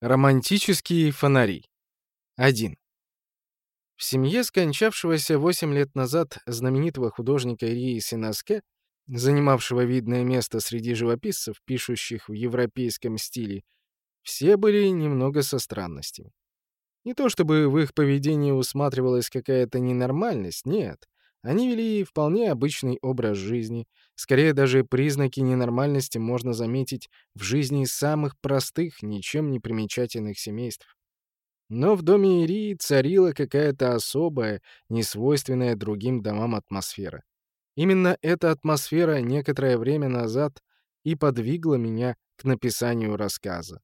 Романтические фонари. 1. В семье скончавшегося 8 лет назад знаменитого художника Ирии Синаске, занимавшего видное место среди живописцев, пишущих в европейском стиле, все были немного со странностями. Не то чтобы в их поведении усматривалась какая-то ненормальность, нет. Они вели вполне обычный образ жизни. Скорее, даже признаки ненормальности можно заметить в жизни самых простых, ничем не примечательных семейств. Но в доме Ирии царила какая-то особая, несвойственная другим домам атмосфера. Именно эта атмосфера некоторое время назад и подвигла меня к написанию рассказа.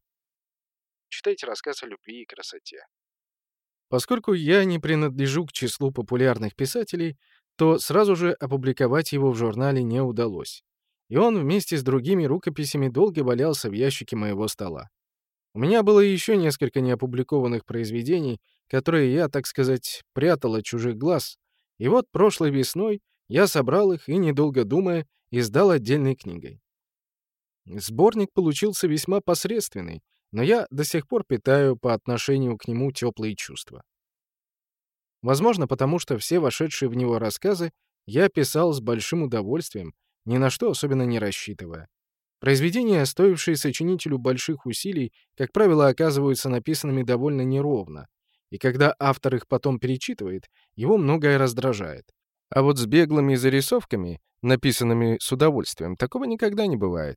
Читайте рассказ о любви и красоте. Поскольку я не принадлежу к числу популярных писателей, то сразу же опубликовать его в журнале не удалось. И он вместе с другими рукописями долго валялся в ящике моего стола. У меня было еще несколько неопубликованных произведений, которые я, так сказать, прятал от чужих глаз. И вот прошлой весной я собрал их и, недолго думая, издал отдельной книгой. Сборник получился весьма посредственный, но я до сих пор питаю по отношению к нему теплые чувства. Возможно, потому что все вошедшие в него рассказы я писал с большим удовольствием, ни на что особенно не рассчитывая. Произведения, стоившие сочинителю больших усилий, как правило, оказываются написанными довольно неровно, и когда автор их потом перечитывает, его многое раздражает. А вот с беглыми зарисовками, написанными с удовольствием, такого никогда не бывает.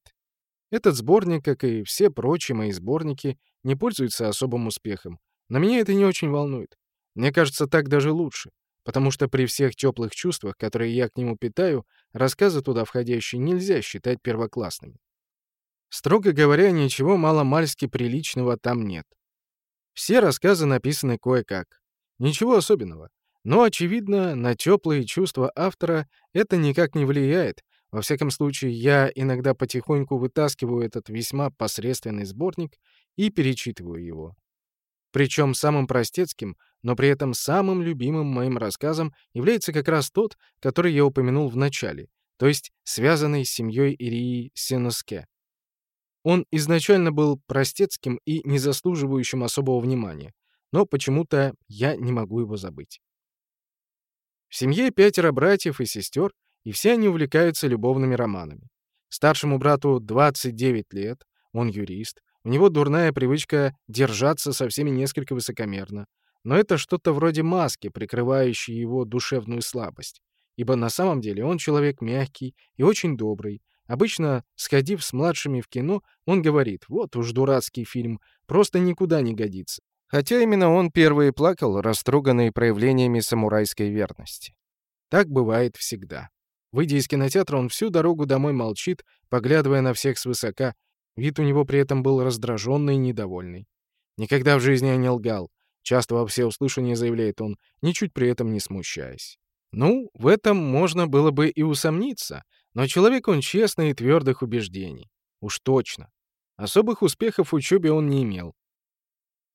Этот сборник, как и все прочие мои сборники, не пользуется особым успехом, но меня это не очень волнует. Мне кажется, так даже лучше, потому что при всех теплых чувствах, которые я к нему питаю, рассказы туда входящие нельзя считать первоклассными. Строго говоря, ничего маломальски приличного там нет. Все рассказы написаны кое-как. Ничего особенного. Но, очевидно, на теплые чувства автора это никак не влияет. Во всяком случае, я иногда потихоньку вытаскиваю этот весьма посредственный сборник и перечитываю его. Причем самым простецким, но при этом самым любимым моим рассказом является как раз тот, который я упомянул в начале, то есть связанный с семьей Ирии Сенуске. Он изначально был простецким и не заслуживающим особого внимания, но почему-то я не могу его забыть. В семье пятеро братьев и сестер, и все они увлекаются любовными романами. Старшему брату 29 лет, он юрист, у него дурная привычка держаться со всеми несколько высокомерно. Но это что-то вроде маски, прикрывающей его душевную слабость. Ибо на самом деле он человек мягкий и очень добрый. Обычно, сходив с младшими в кино, он говорит, вот уж дурацкий фильм, просто никуда не годится. Хотя именно он первый плакал, растроганный проявлениями самурайской верности. Так бывает всегда. Выйдя из кинотеатра, он всю дорогу домой молчит, поглядывая на всех свысока, Вид у него при этом был раздраженный и недовольный. Никогда в жизни я не лгал. Часто во всеуслышание заявляет он, ничуть при этом не смущаясь. Ну, в этом можно было бы и усомниться, но человек он честный и твердых убеждений. Уж точно. Особых успехов в учебе он не имел.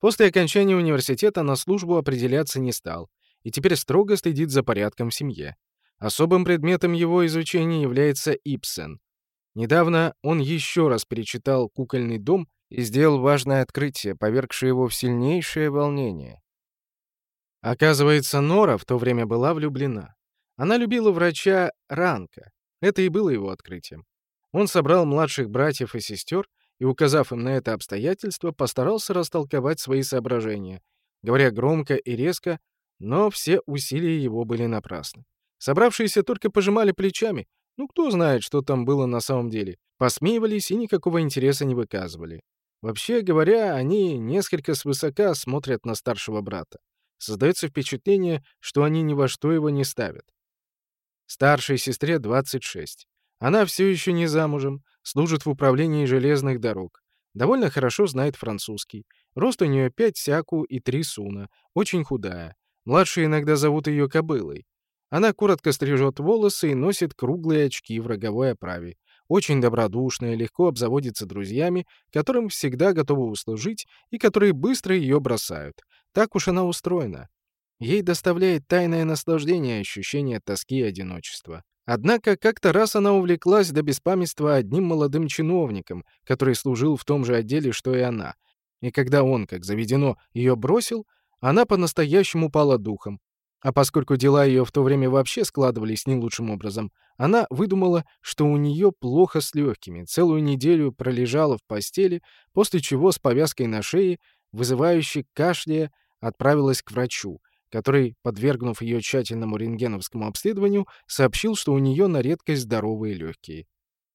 После окончания университета на службу определяться не стал, и теперь строго следит за порядком в семье. Особым предметом его изучения является Ипсен, Недавно он еще раз перечитал «Кукольный дом» и сделал важное открытие, повергшее его в сильнейшее волнение. Оказывается, Нора в то время была влюблена. Она любила врача Ранка. Это и было его открытием. Он собрал младших братьев и сестер и, указав им на это обстоятельство, постарался растолковать свои соображения, говоря громко и резко, но все усилия его были напрасны. Собравшиеся только пожимали плечами, ну, кто знает, что там было на самом деле. Посмеивались и никакого интереса не выказывали. Вообще говоря, они несколько свысока смотрят на старшего брата. Создается впечатление, что они ни во что его не ставят. Старшей сестре 26. Она все еще не замужем, служит в управлении железных дорог. Довольно хорошо знает французский. Рост у нее 5 сяку и 3 суна. Очень худая. Младшие иногда зовут ее кобылой. Она коротко стрижет волосы и носит круглые очки в роговой оправе. Очень добродушная, легко обзаводится друзьями, которым всегда готова услужить и которые быстро ее бросают. Так уж она устроена. Ей доставляет тайное наслаждение ощущение тоски и одиночества. Однако как-то раз она увлеклась до беспамятства одним молодым чиновником, который служил в том же отделе, что и она, И когда он, как заведено, ее бросил, она по-настоящему пала духом. А поскольку дела ее в то время вообще складывались не лучшим образом, она выдумала, что у нее плохо с легкими, целую неделю пролежала в постели, после чего с повязкой на шее, вызывающей кашля, отправилась к врачу, который, подвергнув ее тщательному рентгеновскому обследованию, сообщил, что у нее на редкость здоровые легкие.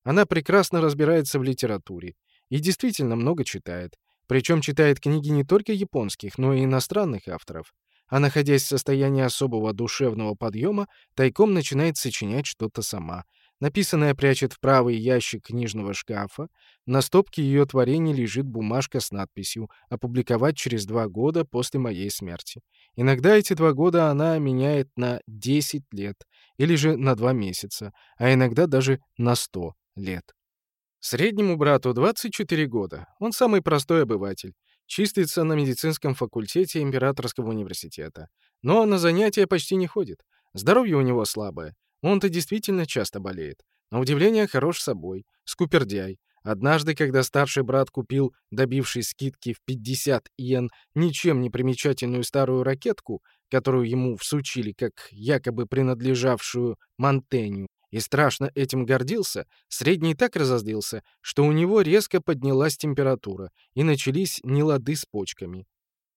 Она прекрасно разбирается в литературе и действительно много читает. Причем читает книги не только японских, но и иностранных авторов а находясь в состоянии особого душевного подъема, тайком начинает сочинять что-то сама. Написанное прячет в правый ящик книжного шкафа. На стопке ее творений лежит бумажка с надписью «Опубликовать через два года после моей смерти». Иногда эти два года она меняет на 10 лет или же на 2 месяца, а иногда даже на 100 лет. Среднему брату 24 года. Он самый простой обыватель. Чистится на медицинском факультете Императорского университета. Но на занятия почти не ходит. Здоровье у него слабое. Он-то действительно часто болеет. На удивление хорош собой. Скупердяй. Однажды, когда старший брат купил, добившись скидки в 50 иен, ничем не примечательную старую ракетку, которую ему всучили как якобы принадлежавшую Монтеню, и страшно этим гордился, Средний так разозлился, что у него резко поднялась температура, и начались нелады с почками.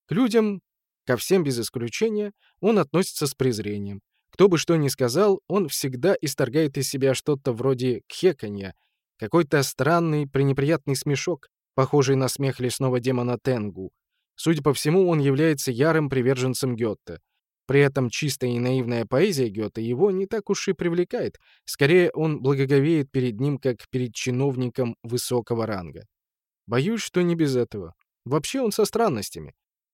К людям, ко всем без исключения, он относится с презрением. Кто бы что ни сказал, он всегда исторгает из себя что-то вроде кхеканья, какой-то странный, пренеприятный смешок, похожий на смех лесного демона Тенгу. Судя по всему, он является ярым приверженцем Гетте. При этом чистая и наивная поэзия Гёте его не так уж и привлекает. Скорее, он благоговеет перед ним, как перед чиновником высокого ранга. Боюсь, что не без этого. Вообще он со странностями.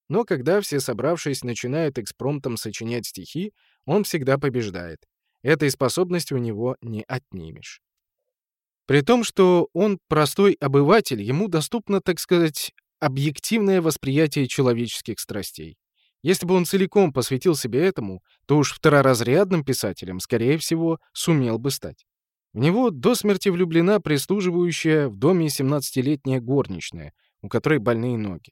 Но когда все собравшись начинают экспромтом сочинять стихи, он всегда побеждает. Этой способности у него не отнимешь. При том, что он простой обыватель, ему доступно, так сказать, объективное восприятие человеческих страстей. Если бы он целиком посвятил себе этому, то уж второразрядным писателем, скорее всего, сумел бы стать. В него до смерти влюблена прислуживающая в доме 17-летняя горничная, у которой больные ноги.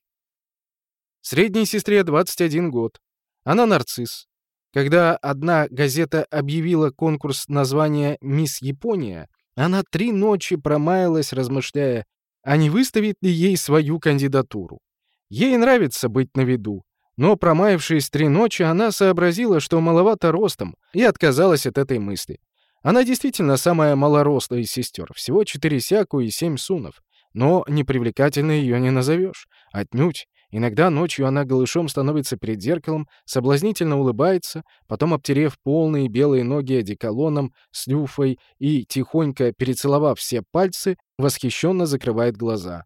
Средней сестре 21 год. Она нарцисс. Когда одна газета объявила конкурс названия «Мисс Япония», она три ночи промаялась, размышляя, а не выставит ли ей свою кандидатуру. Ей нравится быть на виду, но, промаявшись три ночи, она сообразила, что маловато ростом, и отказалась от этой мысли. Она действительно самая малорослая из сестер, всего четыре сяку и семь сунов. Но непривлекательной ее не назовешь. Отнюдь. Иногда ночью она голышом становится перед зеркалом, соблазнительно улыбается, потом, обтерев полные белые ноги одеколоном с люфой и, тихонько перецеловав все пальцы, восхищенно закрывает глаза.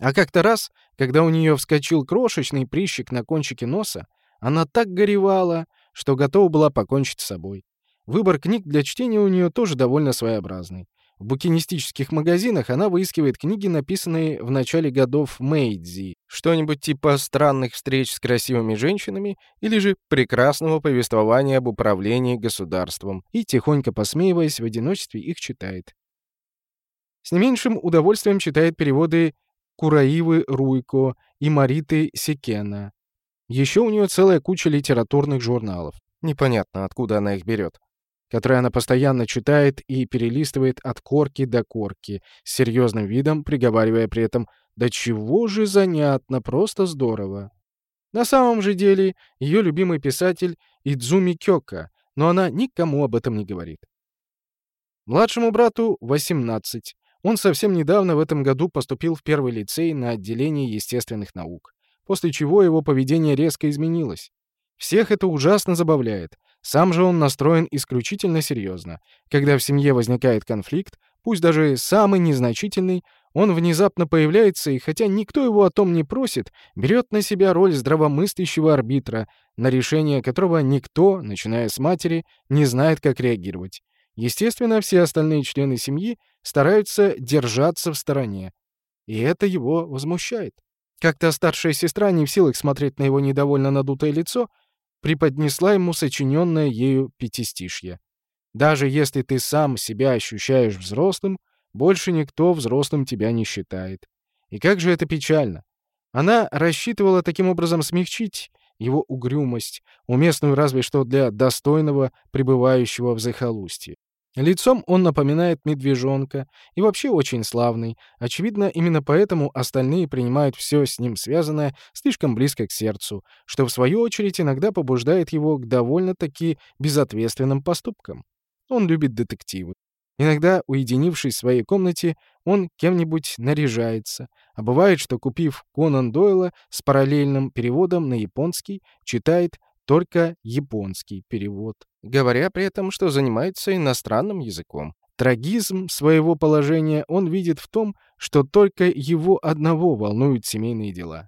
А как-то раз, когда у нее вскочил крошечный прыщик на кончике носа, она так горевала, что готова была покончить с собой. Выбор книг для чтения у нее тоже довольно своеобразный. В букинистических магазинах она выискивает книги, написанные в начале годов Мэйдзи, что-нибудь типа «Странных встреч с красивыми женщинами» или же «Прекрасного повествования об управлении государством», и, тихонько посмеиваясь, в одиночестве их читает. С не меньшим удовольствием читает переводы Кураивы Руйко и Мариты Секена. Еще у нее целая куча литературных журналов. Непонятно, откуда она их берет. Которые она постоянно читает и перелистывает от корки до корки, с серьезным видом, приговаривая при этом «Да чего же занятно, просто здорово». На самом же деле, ее любимый писатель Идзуми Кёка, но она никому об этом не говорит. Младшему брату 18, он совсем недавно в этом году поступил в первый лицей на отделение естественных наук, после чего его поведение резко изменилось. Всех это ужасно забавляет. Сам же он настроен исключительно серьезно. Когда в семье возникает конфликт, пусть даже самый незначительный, он внезапно появляется и, хотя никто его о том не просит, берет на себя роль здравомыслящего арбитра, на решение которого никто, начиная с матери, не знает, как реагировать. Естественно, все остальные члены семьи стараются держаться в стороне. И это его возмущает. Как-то старшая сестра, не в силах смотреть на его недовольно надутое лицо, преподнесла ему сочиненное ею пятистишье. «Даже если ты сам себя ощущаешь взрослым, больше никто взрослым тебя не считает. И как же это печально. Она рассчитывала таким образом смягчить его угрюмость, уместную разве что для достойного, пребывающего в захолустье. Лицом он напоминает медвежонка и вообще очень славный. Очевидно, именно поэтому остальные принимают все с ним связанное слишком близко к сердцу, что в свою очередь иногда побуждает его к довольно-таки безответственным поступкам. Он любит детективы. Иногда, уединившись в своей комнате, он кем-нибудь наряжается, а бывает, что, купив Конан Дойла с параллельным переводом на японский, читает только японский перевод, говоря при этом, что занимается иностранным языком. Трагизм своего положения он видит в том, что только его одного волнуют семейные дела.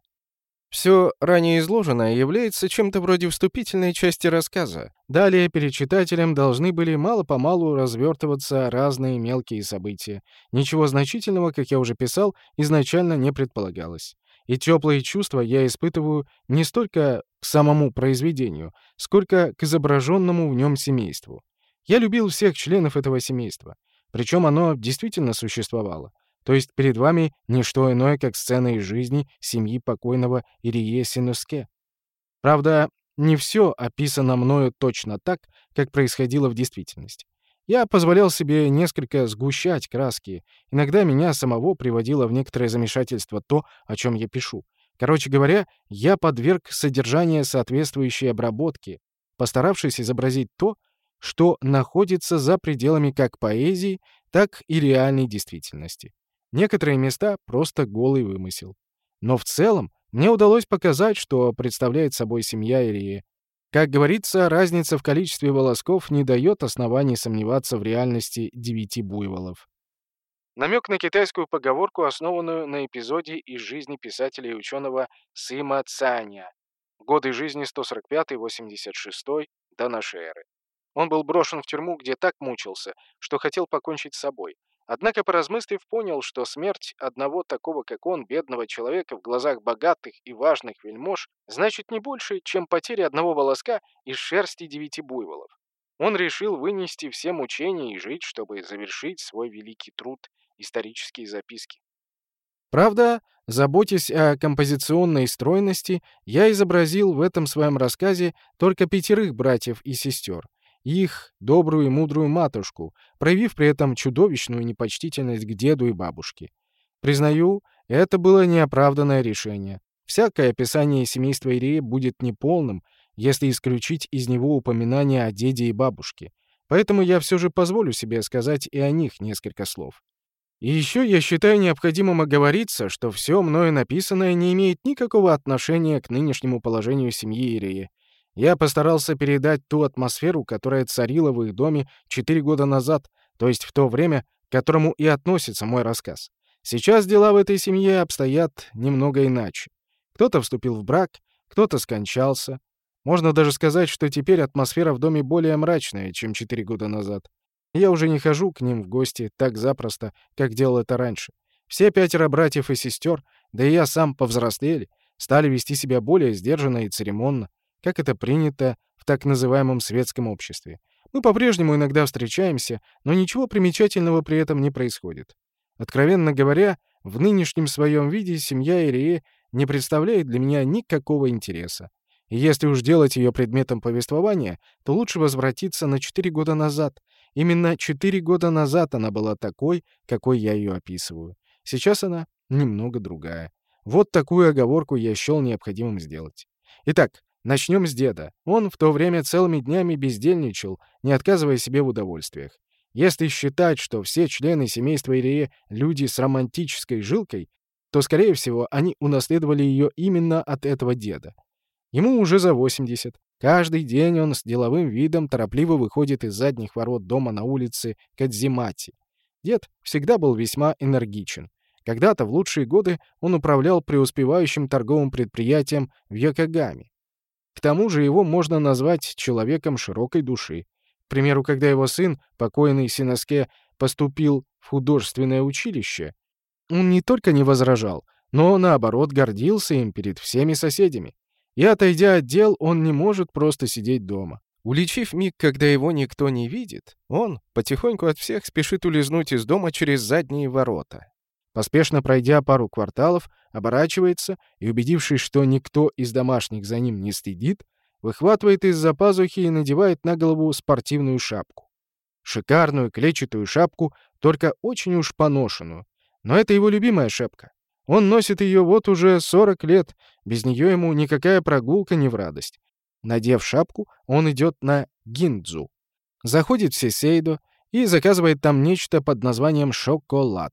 Все ранее изложенное является чем-то вроде вступительной части рассказа. Далее перед читателем должны были мало-помалу развертываться разные мелкие события. Ничего значительного, как я уже писал, изначально не предполагалось. И теплые чувства я испытываю не столько к самому произведению, сколько к изображенному в нем семейству. Я любил всех членов этого семейства. Причем оно действительно существовало. То есть перед вами не что иное, как сцена из жизни семьи покойного Ирие Синуске. Правда, не все описано мною точно так, как происходило в действительности. Я позволял себе несколько сгущать краски. Иногда меня самого приводило в некоторое замешательство то, о чем я пишу. Короче говоря, я подверг содержание соответствующей обработки, постаравшись изобразить то, что находится за пределами как поэзии, так и реальной действительности. Некоторые места — просто голый вымысел. Но в целом мне удалось показать, что представляет собой семья Ирии. Как говорится, разница в количестве волосков не дает оснований сомневаться в реальности девяти буйволов. Намек на китайскую поговорку, основанную на эпизоде из жизни писателя и ученого Сыма Цаня. Годы жизни 145-86 до нашей эры. Он был брошен в тюрьму, где так мучился, что хотел покончить с собой. Однако, поразмыслив, понял, что смерть одного такого, как он, бедного человека в глазах богатых и важных вельмож, значит не больше, чем потеря одного волоска из шерсти девяти буйволов. Он решил вынести все мучения и жить, чтобы завершить свой великий труд «Исторические записки». Правда, заботясь о композиционной стройности, я изобразил в этом своем рассказе только пятерых братьев и сестер — их добрую и мудрую матушку, проявив при этом чудовищную непочтительность к деду и бабушке. Признаю, это было неоправданное решение. Всякое описание семейства Ирея будет неполным, если исключить из него упоминание о деде и бабушке. Поэтому я все же позволю себе сказать и о них несколько слов. И еще я считаю необходимым оговориться, что все мною написанное не имеет никакого отношения к нынешнему положению семьи Ирея, я постарался передать ту атмосферу, которая царила в их доме четыре года назад, то есть в то время, к которому и относится мой рассказ. Сейчас дела в этой семье обстоят немного иначе. Кто-то вступил в брак, кто-то скончался. Можно даже сказать, что теперь атмосфера в доме более мрачная, чем четыре года назад. Я уже не хожу к ним в гости так запросто, как делал это раньше. Все пятеро братьев и сестер, да и я сам повзрослели, стали вести себя более сдержанно и церемонно как это принято в так называемом светском обществе. Мы по-прежнему иногда встречаемся, но ничего примечательного при этом не происходит. Откровенно говоря, в нынешнем своем виде семья Ирие не представляет для меня никакого интереса. И если уж делать ее предметом повествования, то лучше возвратиться на четыре года назад. Именно четыре года назад она была такой, какой я ее описываю. Сейчас она немного другая. Вот такую оговорку я счел необходимым сделать. Итак, Начнем с деда. Он в то время целыми днями бездельничал, не отказывая себе в удовольствиях. Если считать, что все члены семейства Ирие — люди с романтической жилкой, то, скорее всего, они унаследовали ее именно от этого деда. Ему уже за 80. Каждый день он с деловым видом торопливо выходит из задних ворот дома на улице Кадзимати. Дед всегда был весьма энергичен. Когда-то, в лучшие годы, он управлял преуспевающим торговым предприятием в Йокогаме. К тому же его можно назвать человеком широкой души. К примеру, когда его сын, покойный Синоске, поступил в художественное училище, он не только не возражал, но, наоборот, гордился им перед всеми соседями. И, отойдя от дел, он не может просто сидеть дома. Уличив миг, когда его никто не видит, он потихоньку от всех спешит улизнуть из дома через задние ворота. Поспешно пройдя пару кварталов, оборачивается и, убедившись, что никто из домашних за ним не следит, выхватывает из-за пазухи и надевает на голову спортивную шапку. Шикарную клетчатую шапку, только очень уж поношенную. Но это его любимая шапка. Он носит ее вот уже 40 лет, без нее ему никакая прогулка не в радость. Надев шапку, он идет на Гиндзу. Заходит в Сесейдо и заказывает там нечто под названием «шоколад».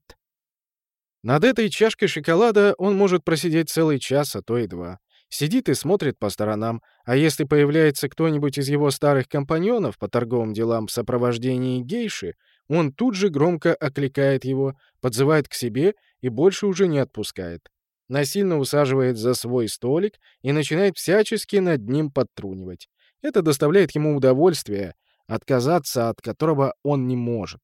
Над этой чашкой шоколада он может просидеть целый час, а то и два. Сидит и смотрит по сторонам, а если появляется кто-нибудь из его старых компаньонов по торговым делам в сопровождении гейши, он тут же громко окликает его, подзывает к себе и больше уже не отпускает. Насильно усаживает за свой столик и начинает всячески над ним подтрунивать. Это доставляет ему удовольствие, отказаться от которого он не может.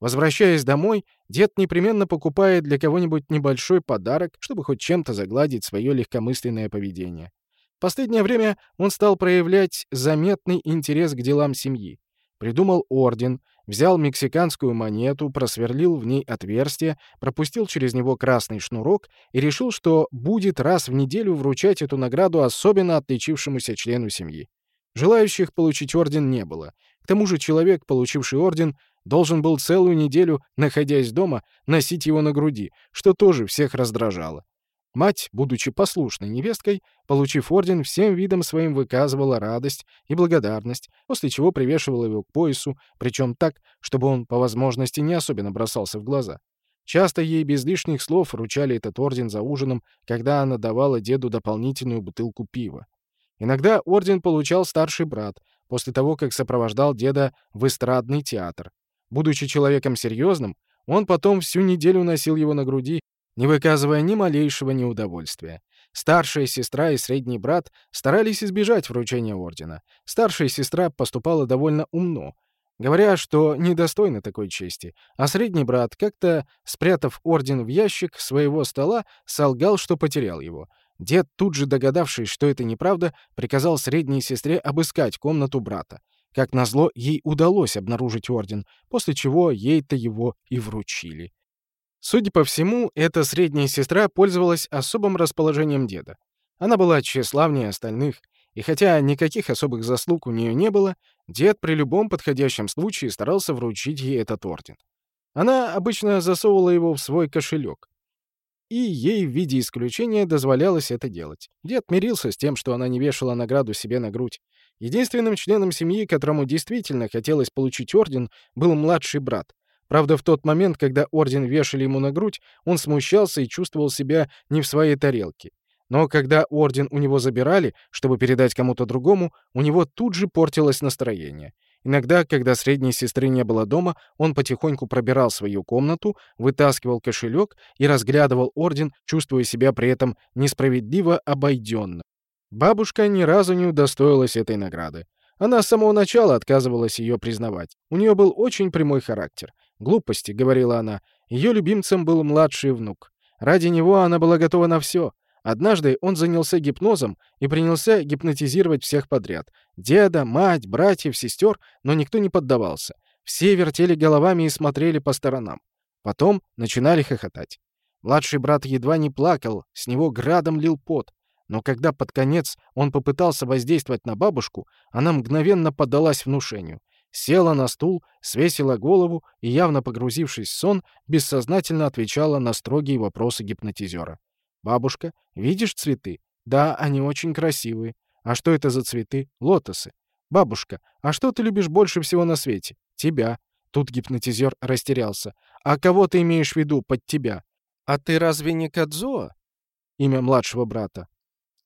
Возвращаясь домой, дед непременно покупает для кого-нибудь небольшой подарок, чтобы хоть чем-то загладить свое легкомысленное поведение. В последнее время он стал проявлять заметный интерес к делам семьи. Придумал орден, взял мексиканскую монету, просверлил в ней отверстие, пропустил через него красный шнурок и решил, что будет раз в неделю вручать эту награду особенно отличившемуся члену семьи. Желающих получить орден не было. К тому же человек, получивший орден, должен был целую неделю, находясь дома, носить его на груди, что тоже всех раздражало. Мать, будучи послушной невесткой, получив орден, всем видом своим выказывала радость и благодарность, после чего привешивала его к поясу, причем так, чтобы он по возможности не особенно бросался в глаза. Часто ей без лишних слов вручали этот орден за ужином, когда она давала деду дополнительную бутылку пива. Иногда орден получал старший брат, после того, как сопровождал деда в эстрадный театр. Будучи человеком серьезным, он потом всю неделю носил его на груди, не выказывая ни малейшего неудовольствия. Старшая сестра и средний брат старались избежать вручения ордена. Старшая сестра поступала довольно умно, говоря, что недостойна такой чести, а средний брат, как-то спрятав орден в ящик своего стола, солгал, что потерял его. Дед, тут же догадавшись, что это неправда, приказал средней сестре обыскать комнату брата. Как назло, ей удалось обнаружить орден, после чего ей-то его и вручили. Судя по всему, эта средняя сестра пользовалась особым расположением деда. Она была тщеславнее остальных, и хотя никаких особых заслуг у нее не было, дед при любом подходящем случае старался вручить ей этот орден. Она обычно засовывала его в свой кошелек, и ей в виде исключения дозволялось это делать. Дед мирился с тем, что она не вешала награду себе на грудь. Единственным членом семьи, которому действительно хотелось получить орден, был младший брат. Правда, в тот момент, когда орден вешали ему на грудь, он смущался и чувствовал себя не в своей тарелке. Но когда орден у него забирали, чтобы передать кому-то другому, у него тут же портилось настроение. Иногда, когда средней сестры не было дома, он потихоньку пробирал свою комнату, вытаскивал кошелек и разглядывал орден, чувствуя себя при этом несправедливо обойденным. Бабушка ни разу не удостоилась этой награды. Она с самого начала отказывалась ее признавать. У нее был очень прямой характер. «Глупости», — говорила она. Ее любимцем был младший внук. Ради него она была готова на все. Однажды он занялся гипнозом и принялся гипнотизировать всех подряд. Деда, мать, братьев, сестер, но никто не поддавался. Все вертели головами и смотрели по сторонам. Потом начинали хохотать. Младший брат едва не плакал, с него градом лил пот. Но когда под конец он попытался воздействовать на бабушку, она мгновенно поддалась внушению. Села на стул, свесила голову и, явно погрузившись в сон, бессознательно отвечала на строгие вопросы гипнотизера. «Бабушка, видишь цветы? Да, они очень красивые. А что это за цветы? Лотосы. Бабушка, а что ты любишь больше всего на свете? Тебя. Тут гипнотизер растерялся. А кого ты имеешь в виду под тебя? А ты разве не Кадзуо? Имя младшего брата.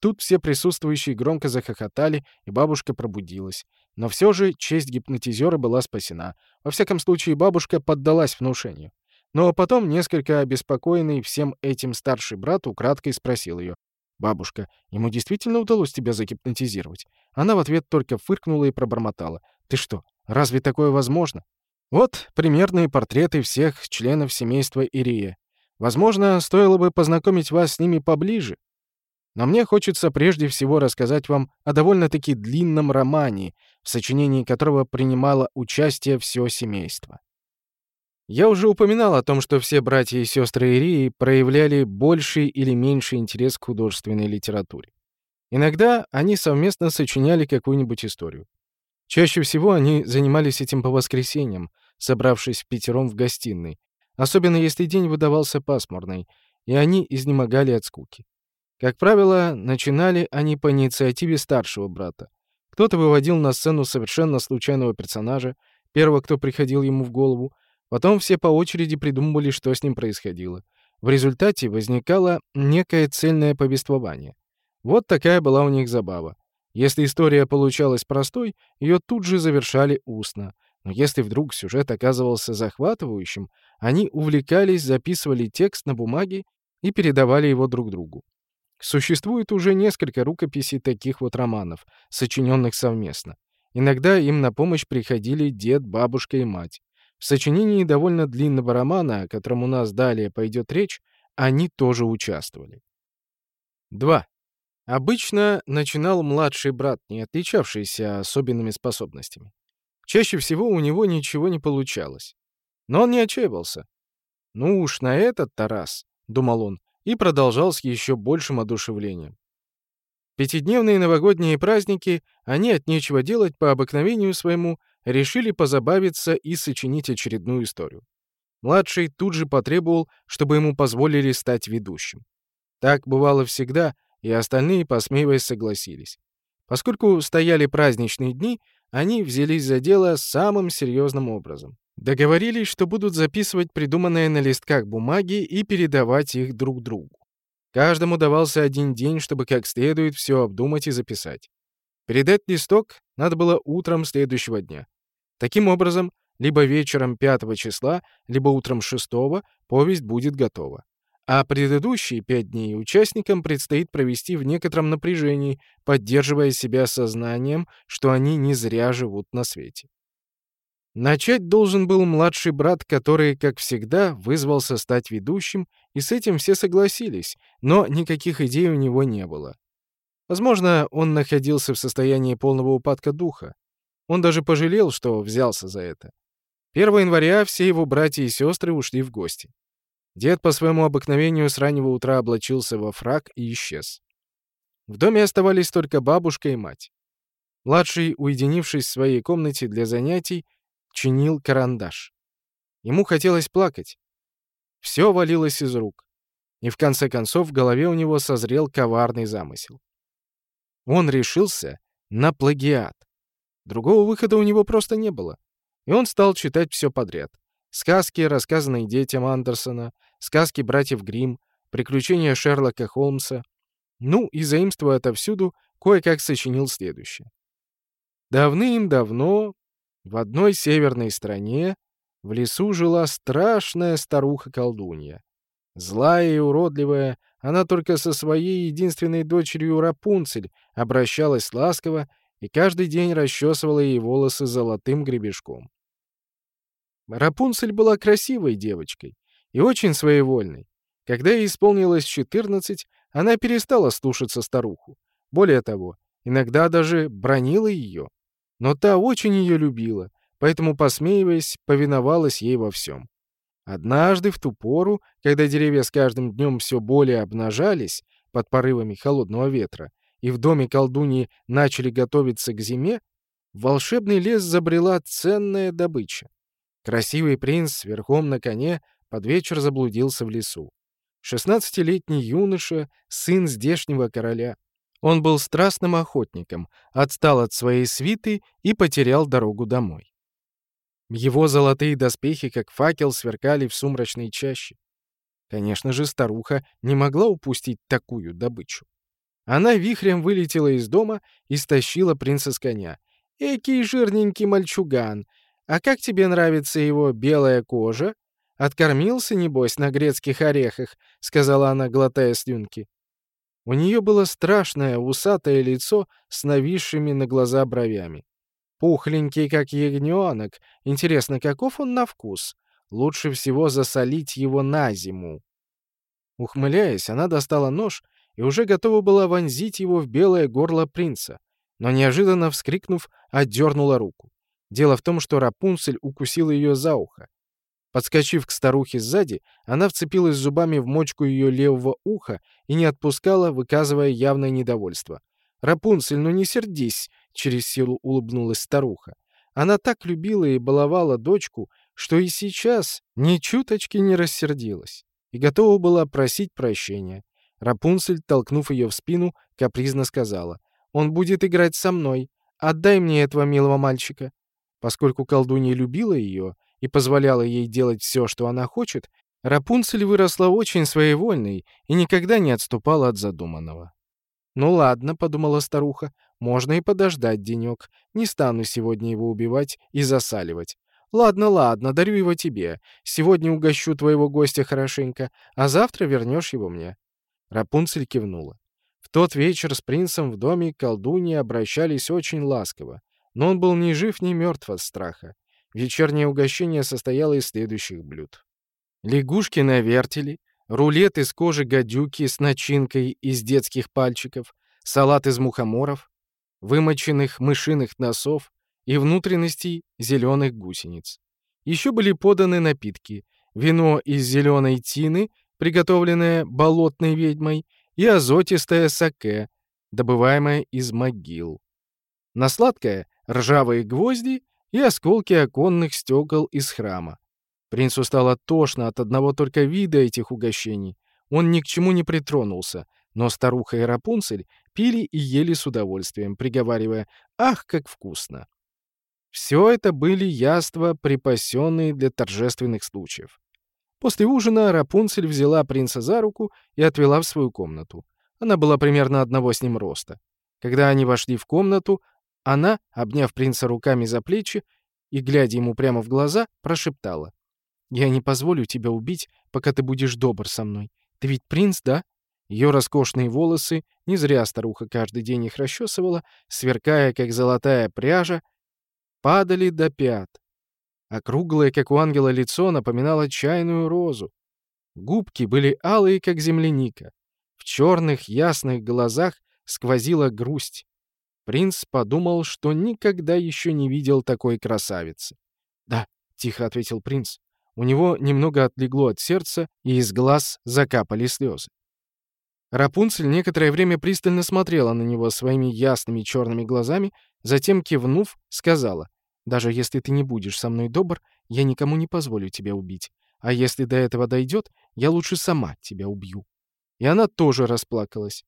Тут все присутствующие громко захохотали, и бабушка пробудилась. Но все же честь гипнотизера была спасена. Во всяком случае, бабушка поддалась внушению. Но потом, несколько обеспокоенный всем этим старший брат украдкой спросил ее. «Бабушка, ему действительно удалось тебя загипнотизировать?» Она в ответ только фыркнула и пробормотала. «Ты что, разве такое возможно?» Вот примерные портреты всех членов семейства Ирия. Возможно, стоило бы познакомить вас с ними поближе, но мне хочется прежде всего рассказать вам о довольно-таки длинном романе, в сочинении которого принимало участие все семейство. Я уже упоминал о том, что все братья и сестры Ирии проявляли больший или меньший интерес к художественной литературе. Иногда они совместно сочиняли какую-нибудь историю. Чаще всего они занимались этим по воскресеньям, собравшись пятером в гостиной, особенно если день выдавался пасмурный, и они изнемогали от скуки. Как правило, начинали они по инициативе старшего брата. Кто-то выводил на сцену совершенно случайного персонажа, первого, кто приходил ему в голову, потом все по очереди придумывали, что с ним происходило. В результате возникало некое цельное повествование. Вот такая была у них забава. Если история получалась простой, ее тут же завершали устно. Но если вдруг сюжет оказывался захватывающим, они увлекались, записывали текст на бумаге и передавали его друг другу. Существует уже несколько рукописей таких вот романов, сочиненных совместно. Иногда им на помощь приходили дед, бабушка и мать. В сочинении довольно длинного романа, о котором у нас далее пойдет речь, они тоже участвовали. 2. Обычно начинал младший брат, не отличавшийся особенными способностями. Чаще всего у него ничего не получалось. Но он не отчаивался. «Ну уж на этот-то раз», — думал он, и продолжал с еще большим одушевлением. Пятидневные новогодние праздники они от нечего делать по обыкновению своему решили позабавиться и сочинить очередную историю. Младший тут же потребовал, чтобы ему позволили стать ведущим. Так бывало всегда, и остальные, посмеиваясь, согласились. Поскольку стояли праздничные дни, они взялись за дело самым серьезным образом. Договорились, что будут записывать придуманное на листках бумаги и передавать их друг другу. Каждому давался один день, чтобы как следует все обдумать и записать. Передать листок надо было утром следующего дня. Таким образом, либо вечером 5 числа, либо утром 6 повесть будет готова а предыдущие пять дней участникам предстоит провести в некотором напряжении, поддерживая себя сознанием, что они не зря живут на свете. Начать должен был младший брат, который, как всегда, вызвался стать ведущим, и с этим все согласились, но никаких идей у него не было. Возможно, он находился в состоянии полного упадка духа. Он даже пожалел, что взялся за это. 1 января все его братья и сестры ушли в гости. Дед по своему обыкновению с раннего утра облачился во фрак и исчез. В доме оставались только бабушка и мать. Младший, уединившись в своей комнате для занятий, чинил карандаш. Ему хотелось плакать. Все валилось из рук. И в конце концов в голове у него созрел коварный замысел. Он решился на плагиат. Другого выхода у него просто не было. И он стал читать все подряд. Сказки, рассказанные детям Андерсона, сказки братьев Гримм, приключения Шерлока Холмса. Ну и заимствуя отовсюду, кое-как сочинил следующее. Давным-давно в одной северной стране в лесу жила страшная старуха-колдунья. Злая и уродливая, она только со своей единственной дочерью Рапунцель обращалась ласково и каждый день расчесывала ей волосы золотым гребешком. Рапунцель была красивой девочкой и очень своевольной. Когда ей исполнилось 14, она перестала слушаться старуху. Более того, иногда даже бронила ее. Но та очень ее любила, поэтому, посмеиваясь, повиновалась ей во всем. Однажды, в ту пору, когда деревья с каждым днем все более обнажались под порывами холодного ветра, и в доме колдуньи начали готовиться к зиме, в волшебный лес забрела ценная добыча. Красивый принц верхом на коне под вечер заблудился в лесу. Шестнадцатилетний юноша, сын здешнего короля. Он был страстным охотником, отстал от своей свиты и потерял дорогу домой. Его золотые доспехи, как факел, сверкали в сумрачной чаще. Конечно же, старуха не могла упустить такую добычу. Она вихрем вылетела из дома и стащила принца с коня. «Экий жирненький мальчуган! А как тебе нравится его белая кожа? Откормился, небось, на грецких орехах», — сказала она, глотая слюнки. У нее было страшное усатое лицо с нависшими на глаза бровями. Пухленький, как ягненок. Интересно, каков он на вкус? Лучше всего засолить его на зиму. Ухмыляясь, она достала нож и уже готова была вонзить его в белое горло принца, но неожиданно, вскрикнув, отдернула руку. Дело в том, что Рапунцель укусил ее за ухо. Подскочив к старухе сзади, она вцепилась зубами в мочку ее левого уха и не отпускала, выказывая явное недовольство. «Рапунцель, ну не сердись!» — через силу улыбнулась старуха. Она так любила и баловала дочку, что и сейчас ни чуточки не рассердилась и готова была просить прощения. Рапунцель, толкнув ее в спину, капризно сказала, «Он будет играть со мной. Отдай мне этого милого мальчика». Поскольку колдунья любила ее и позволяла ей делать все, что она хочет, Рапунцель выросла очень своевольной и никогда не отступала от задуманного. «Ну ладно», — подумала старуха, — «можно и подождать денек. Не стану сегодня его убивать и засаливать. Ладно, ладно, дарю его тебе. Сегодня угощу твоего гостя хорошенько, а завтра вернешь его мне». Рапунцель кивнула. В тот вечер с принцем в доме колдуньи обращались очень ласково, но он был ни жив, ни мертв от страха. Вечернее угощение состояло из следующих блюд. Лягушки на вертеле, рулет из кожи гадюки с начинкой из детских пальчиков, салат из мухоморов, вымоченных мышиных носов и внутренностей зеленых гусениц. Еще были поданы напитки, вино из зеленой тины, приготовленное болотной ведьмой, и азотистое саке, добываемое из могил. На сладкое — ржавые гвозди и осколки оконных стекол из храма. Принцу стало тошно от одного только вида этих угощений. Он ни к чему не притронулся, но старуха и Рапунцель пили и ели с удовольствием, приговаривая «Ах, как вкусно!». Все это были яства, припасенные для торжественных случаев. После ужина Рапунцель взяла принца за руку и отвела в свою комнату. Она была примерно одного с ним роста. Когда они вошли в комнату, она, обняв принца руками за плечи и, глядя ему прямо в глаза, прошептала. «Я не позволю тебя убить, пока ты будешь добр со мной. Ты ведь принц, да?» Ее роскошные волосы, не зря старуха каждый день их расчесывала, сверкая, как золотая пряжа, падали до пят. Округлое, как у ангела, лицо напоминало чайную розу. Губки были алые, как земляника. В черных ясных глазах сквозила грусть. Принц подумал, что никогда еще не видел такой красавицы. «Да», — тихо ответил принц. У него немного отлегло от сердца, и из глаз закапали слезы. Рапунцель некоторое время пристально смотрела на него своими ясными черными глазами, затем, кивнув, сказала, «Даже если ты не будешь со мной добр, я никому не позволю тебя убить. А если до этого дойдет, я лучше сама тебя убью». И она тоже расплакалась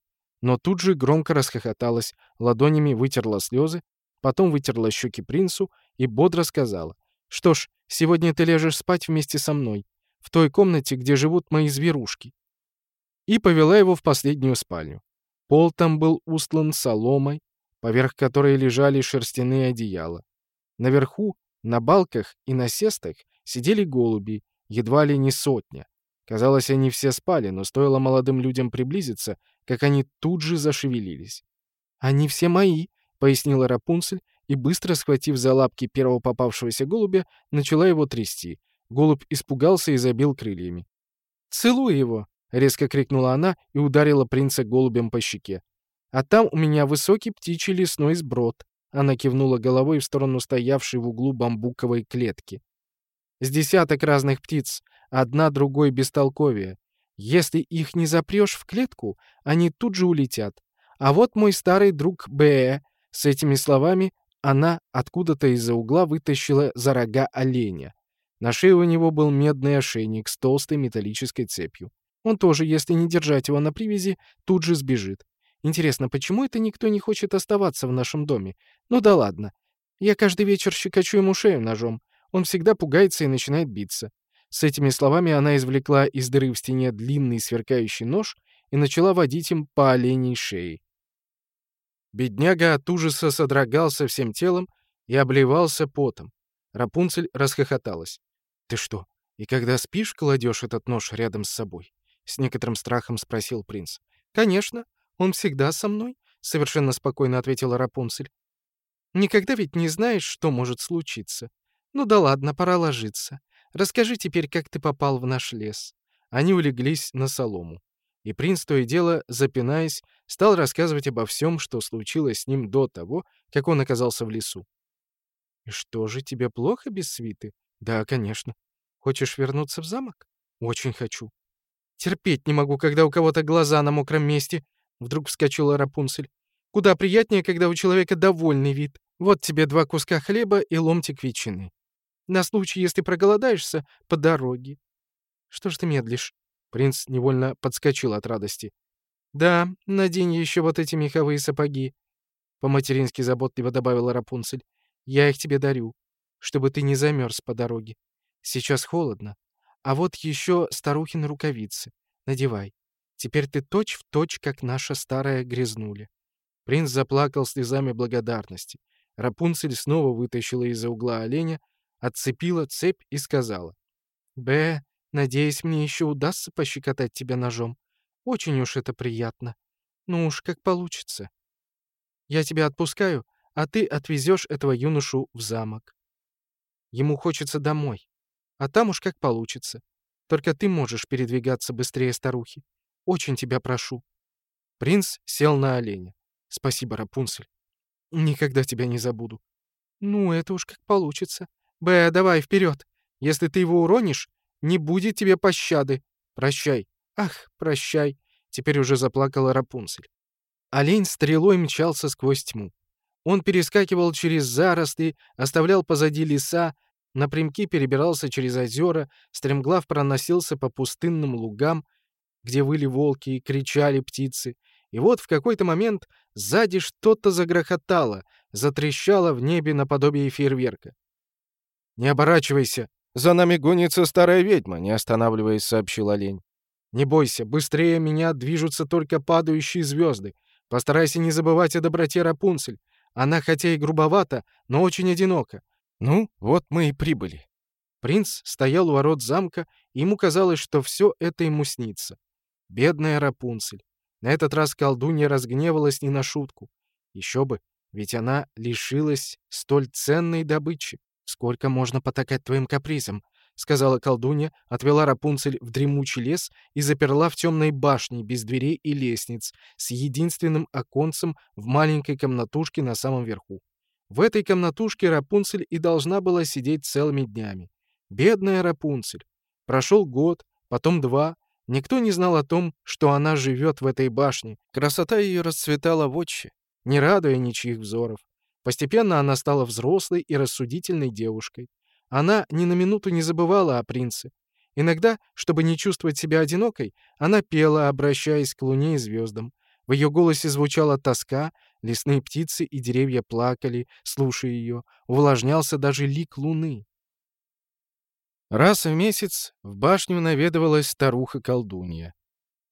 но тут же громко расхохоталась, ладонями вытерла слезы, потом вытерла щеки принцу и бодро сказала, «Что ж, сегодня ты лежишь спать вместе со мной, в той комнате, где живут мои зверушки». И повела его в последнюю спальню. Пол там был устлан соломой, поверх которой лежали шерстяные одеяла. Наверху, на балках и на сестах сидели голуби, едва ли не сотня. Казалось, они все спали, но стоило молодым людям приблизиться, как они тут же зашевелились. «Они все мои», — пояснила Рапунцель, и, быстро схватив за лапки первого попавшегося голубя, начала его трясти. Голубь испугался и забил крыльями. «Целуй его!» — резко крикнула она и ударила принца голубем по щеке. «А там у меня высокий птичий лесной сброд», — она кивнула головой в сторону стоявшей в углу бамбуковой клетки. «С десяток разных птиц, одна другой бестолковее. Если их не запрешь в клетку, они тут же улетят. А вот мой старый друг Б. С этими словами она откуда-то из-за угла вытащила за рога оленя. На шее у него был медный ошейник с толстой металлической цепью. Он тоже, если не держать его на привязи, тут же сбежит. Интересно, почему это никто не хочет оставаться в нашем доме? Ну да ладно. Я каждый вечер щекочу ему шею ножом. Он всегда пугается и начинает биться. С этими словами она извлекла из дыры в стене длинный сверкающий нож и начала водить им по оленей шее. Бедняга от ужаса содрогался всем телом и обливался потом. Рапунцель расхохоталась. «Ты что, и когда спишь, кладешь этот нож рядом с собой?» — с некоторым страхом спросил принц. «Конечно, он всегда со мной», — совершенно спокойно ответила Рапунцель. «Никогда ведь не знаешь, что может случиться. Ну да ладно, пора ложиться. Расскажи теперь, как ты попал в наш лес». Они улеглись на солому. И принц, то и дело, запинаясь, стал рассказывать обо всем, что случилось с ним до того, как он оказался в лесу. «И что же, тебе плохо без свиты?» «Да, конечно. Хочешь вернуться в замок? Очень хочу. Терпеть не могу, когда у кого-то глаза на мокром месте. Вдруг вскочила Рапунцель. Куда приятнее, когда у человека довольный вид. Вот тебе два куска хлеба и ломтик ветчины. На случай, если проголодаешься, по дороге. Что ж ты медлишь? Принц невольно подскочил от радости. «Да, надень еще вот эти меховые сапоги», — по-матерински заботливо добавила Рапунцель. «Я их тебе дарю, чтобы ты не замерз по дороге. Сейчас холодно. А вот еще старухины рукавицы. Надевай. Теперь ты точь-в-точь, точь, как наша старая грязнуля». Принц заплакал слезами благодарности. Рапунцель снова вытащила из-за угла оленя, отцепила цепь и сказала. «Б, надеюсь, мне еще удастся пощекотать тебя ножом. Очень уж это приятно. Ну уж как получится. Я тебя отпускаю, а ты отвезешь этого юношу в замок. Ему хочется домой. А там уж как получится. Только ты можешь передвигаться быстрее старухи. Очень тебя прошу». Принц сел на оленя. «Спасибо, Рапунцель. Никогда тебя не забуду». «Ну, это уж как получится. Б, давай, вперед. Если ты его уронишь, не будет тебе пощады. Прощай. Ах, прощай. Теперь уже заплакала Рапунцель. Олень стрелой мчался сквозь тьму. Он перескакивал через заросли, оставлял позади леса, напрямки перебирался через озера, стремглав проносился по пустынным лугам, где выли волки и кричали птицы. И вот в какой-то момент сзади что-то загрохотало, затрещало в небе наподобие фейерверка. «Не оборачивайся! За нами гонится старая ведьма!» — не останавливаясь, сообщил олень. «Не бойся, быстрее меня движутся только падающие звезды. Постарайся не забывать о доброте Рапунцель. Она хотя и грубовата, но очень одинока. Ну, вот мы и прибыли». Принц стоял у ворот замка, и ему казалось, что все это ему снится. Бедная Рапунцель. На этот раз колдунья разгневалась не на шутку. Еще бы, ведь она лишилась столь ценной добычи. «Сколько можно потакать твоим капризам?» — сказала колдунья, отвела Рапунцель в дремучий лес и заперла в темной башне без дверей и лестниц, с единственным оконцем в маленькой комнатушке на самом верху. В этой комнатушке Рапунцель и должна была сидеть целыми днями. Бедная Рапунцель. Прошел год, потом два. Никто не знал о том, что она живет в этой башне. Красота ее расцветала в отче, не радуя ничьих взоров. Постепенно она стала взрослой и рассудительной девушкой. Она ни на минуту не забывала о принце. Иногда, чтобы не чувствовать себя одинокой, она пела, обращаясь к луне и звездам. В ее голосе звучала тоска, лесные птицы и деревья плакали, слушая ее, увлажнялся даже лик луны. Раз в месяц в башню наведывалась старуха-колдунья.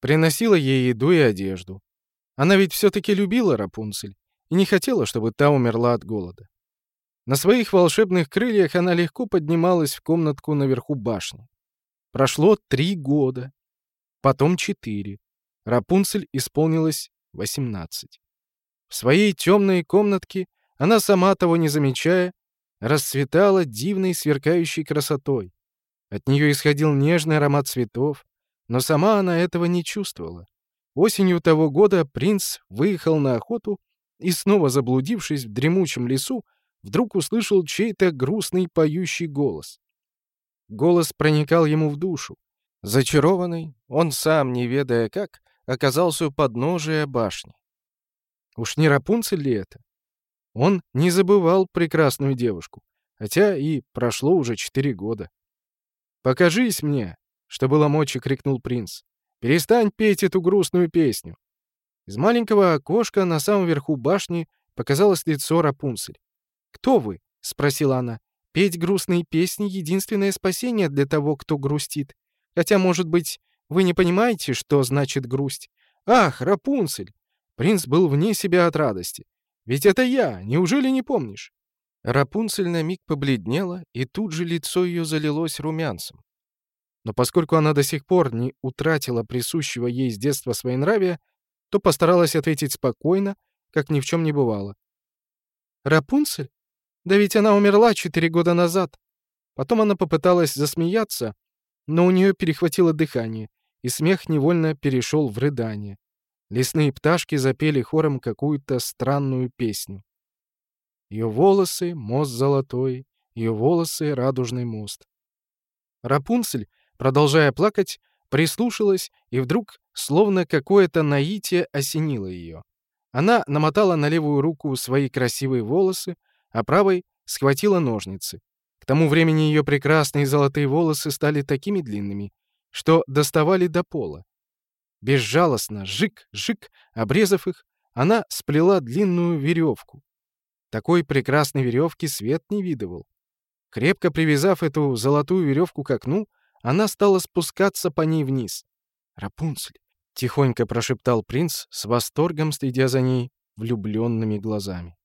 Приносила ей еду и одежду. Она ведь все-таки любила Рапунцель и не хотела, чтобы та умерла от голода. На своих волшебных крыльях она легко поднималась в комнатку наверху башни. Прошло три года, потом четыре. Рапунцель исполнилось восемнадцать. В своей темной комнатке она, сама того не замечая, расцветала дивной сверкающей красотой. От нее исходил нежный аромат цветов, но сама она этого не чувствовала. Осенью того года принц выехал на охоту и, снова заблудившись в дремучем лесу, вдруг услышал чей-то грустный поющий голос. Голос проникал ему в душу. Зачарованный, он сам, не ведая как, оказался у подножия башни. Уж не Рапунцель ли это? Он не забывал прекрасную девушку, хотя и прошло уже четыре года. «Покажись мне!» — что было мочи, крикнул принц. «Перестань петь эту грустную песню!» Из маленького окошка на самом верху башни показалось лицо Рапунцель. «Кто вы?» — спросила она. «Петь грустные песни — единственное спасение для того, кто грустит. Хотя, может быть, вы не понимаете, что значит грусть. Ах, Рапунцель!» Принц был вне себя от радости. «Ведь это я! Неужели не помнишь?» Рапунцель на миг побледнела, и тут же лицо ее залилось румянцем. Но поскольку она до сих пор не утратила присущего ей с детства своенравия, то постаралась ответить спокойно, как ни в чем не бывало. «Рапунцель? Да ведь она умерла четыре года назад». Потом она попыталась засмеяться, но у нее перехватило дыхание, и смех невольно перешел в рыдание. Лесные пташки запели хором какую-то странную песню. Ее волосы — мост золотой, ее волосы — радужный мост. Рапунцель, продолжая плакать, прислушалась, и вдруг, словно какое-то наитие, осенило ее. Она намотала на левую руку свои красивые волосы, а правой схватила ножницы. К тому времени ее прекрасные золотые волосы стали такими длинными, что доставали до пола. Безжалостно, жик-жик, обрезав их, она сплела длинную веревку. Такой прекрасной веревки свет не видывал. Крепко привязав эту золотую веревку к окну, она стала спускаться по ней вниз. «Рапунцель!» — тихонько прошептал принц, с восторгом следя за ней влюбленными глазами.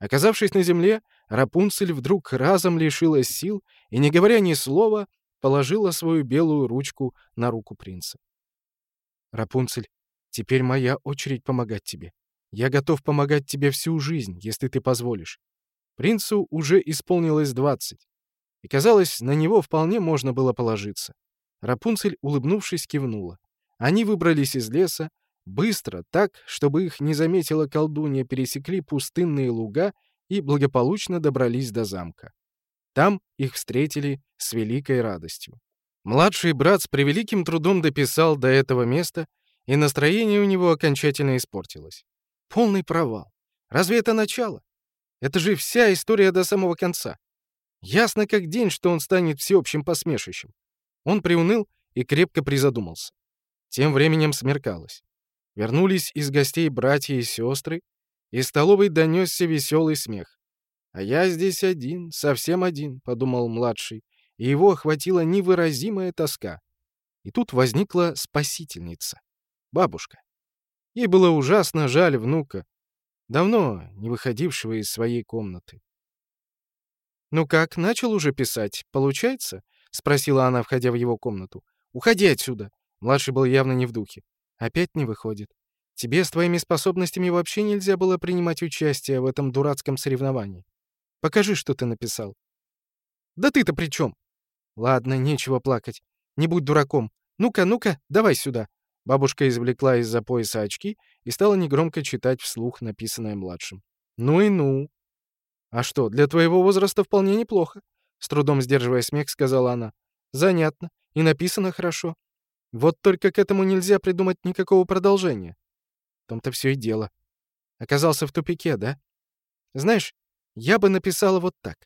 Оказавшись на земле, Рапунцель вдруг разом лишилась сил и, не говоря ни слова, положила свою белую ручку на руку принца. «Рапунцель, теперь моя очередь помогать тебе. Я готов помогать тебе всю жизнь, если ты позволишь. Принцу уже исполнилось двадцать, и, казалось, на него вполне можно было положиться. Рапунцель, улыбнувшись, кивнула. Они выбрались из леса, быстро, так, чтобы их не заметила колдунья, пересекли пустынные луга и благополучно добрались до замка. Там их встретили с великой радостью. Младший брат с превеликим трудом дописал до этого места, и настроение у него окончательно испортилось. Полный провал. Разве это начало? Это же вся история до самого конца. Ясно как день, что он станет всеобщим посмешищем. Он приуныл и крепко призадумался. Тем временем смеркалось. Вернулись из гостей братья и сестры, из столовой донесся веселый смех. «А я здесь один, совсем один», — подумал младший, и его охватила невыразимая тоска. И тут возникла спасительница — бабушка. Ей было ужасно жаль внука, давно не выходившего из своей комнаты. «Ну как, начал уже писать? Получается?» — спросила она, входя в его комнату. «Уходи отсюда!» Младший был явно не в духе. «Опять не выходит. Тебе с твоими способностями вообще нельзя было принимать участие в этом дурацком соревновании. Покажи, что ты написал». «Да ты-то при чем?» «Ладно, нечего плакать. Не будь дураком. Ну-ка, ну-ка, давай сюда». Бабушка извлекла из-за пояса очки и стала негромко читать вслух написанное младшим. «Ну и ну!» «А что, для твоего возраста вполне неплохо», — с трудом сдерживая смех, сказала она. «Занятно. И написано хорошо. Вот только к этому нельзя придумать никакого продолжения». В том-то все и дело. Оказался в тупике, да? Знаешь, я бы написала вот так.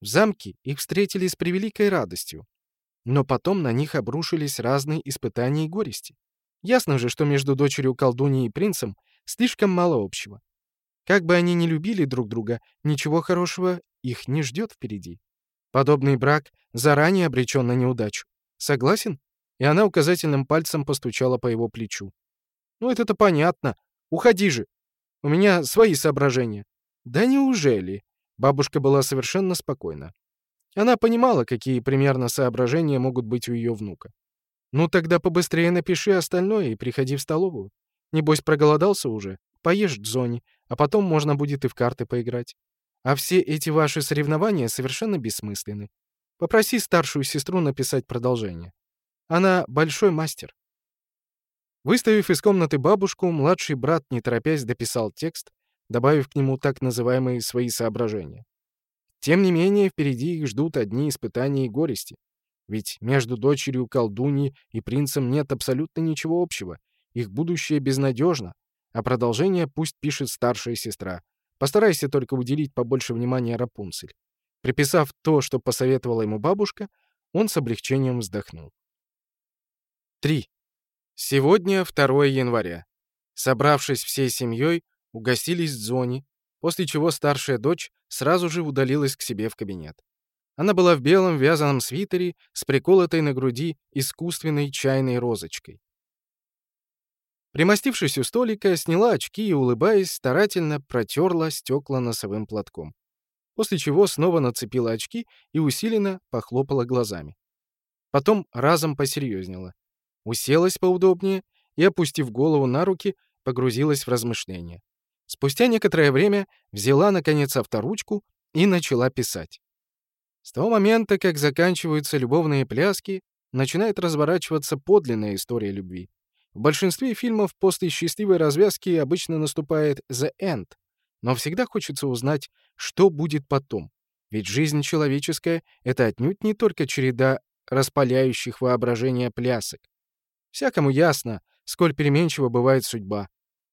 В замке их встретили с превеликой радостью. Но потом на них обрушились разные испытания и горести. Ясно же, что между дочерью колдуньи и принцем слишком мало общего. Как бы они ни любили друг друга, ничего хорошего их не ждет впереди. Подобный брак заранее обречен на неудачу. Согласен? И она указательным пальцем постучала по его плечу. «Ну, это-то понятно. Уходи же. У меня свои соображения». «Да неужели?» Бабушка была совершенно спокойна. Она понимала, какие примерно соображения могут быть у ее внука. «Ну тогда побыстрее напиши остальное и приходи в столовую. Небось, проголодался уже? Поешь Дзони, а потом можно будет и в карты поиграть. А все эти ваши соревнования совершенно бессмысленны. Попроси старшую сестру написать продолжение. Она большой мастер». Выставив из комнаты бабушку, младший брат, не торопясь, дописал текст, добавив к нему так называемые свои соображения. Тем не менее, впереди их ждут одни испытания и горести. Ведь между дочерью колдуньи и принцем нет абсолютно ничего общего. Их будущее безнадежно, а продолжение пусть пишет старшая сестра. Постарайся только уделить побольше внимания Рапунцель. Приписав то, что посоветовала ему бабушка, он с облегчением вздохнул. 3. Сегодня 2 января. Собравшись всей семьей, угостились в зоне, после чего старшая дочь сразу же удалилась к себе в кабинет. Она была в белом вязаном свитере с приколотой на груди искусственной чайной розочкой. Примостившись у столика, сняла очки и, улыбаясь, старательно протерла стекла носовым платком. После чего снова нацепила очки и усиленно похлопала глазами. Потом разом посерьезнела. Уселась поудобнее и, опустив голову на руки, погрузилась в размышления. Спустя некоторое время взяла, наконец, авторучку и начала писать. С того момента, как заканчиваются любовные пляски, начинает разворачиваться подлинная история любви. В большинстве фильмов после счастливой развязки обычно наступает «the end», но всегда хочется узнать, что будет потом. Ведь жизнь человеческая — это отнюдь не только череда распаляющих воображение плясок. Всякому ясно, сколь переменчива бывает судьба.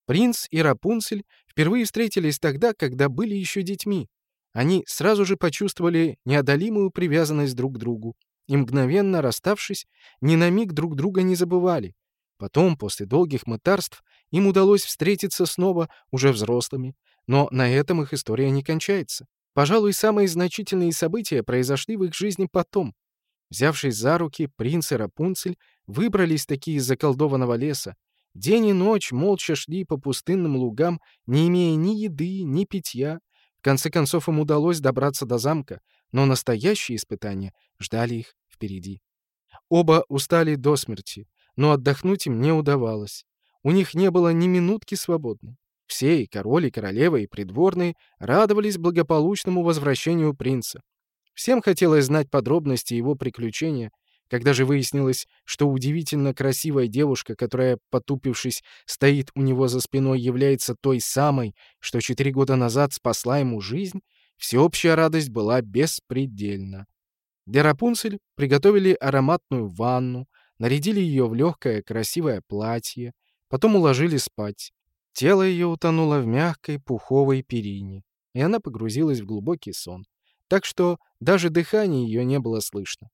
Принц и Рапунцель впервые встретились тогда, когда были еще детьми. Они сразу же почувствовали неодолимую привязанность друг к другу и, мгновенно расставшись, ни на миг друг друга не забывали. Потом, после долгих мытарств, им удалось встретиться снова уже взрослыми, но на этом их история не кончается. Пожалуй, самые значительные события произошли в их жизни потом. Взявшись за руки, принц и Рапунцель выбрались такие из заколдованного леса. День и ночь молча шли по пустынным лугам, не имея ни еды, ни питья. В конце концов им удалось добраться до замка, но настоящие испытания ждали их впереди. Оба устали до смерти, но отдохнуть им не удавалось. У них не было ни минутки свободной. Все, и король, и королева, и придворные, радовались благополучному возвращению принца. Всем хотелось знать подробности его приключения. Когда же выяснилось, что удивительно красивая девушка, которая, потупившись, стоит у него за спиной, является той самой, что четыре года назад спасла ему жизнь, всеобщая радость была беспредельна. Для Рапунцель приготовили ароматную ванну, нарядили ее в легкое красивое платье, потом уложили спать. Тело ее утонуло в мягкой пуховой перине, и она погрузилась в глубокий сон, так что даже дыхание ее не было слышно.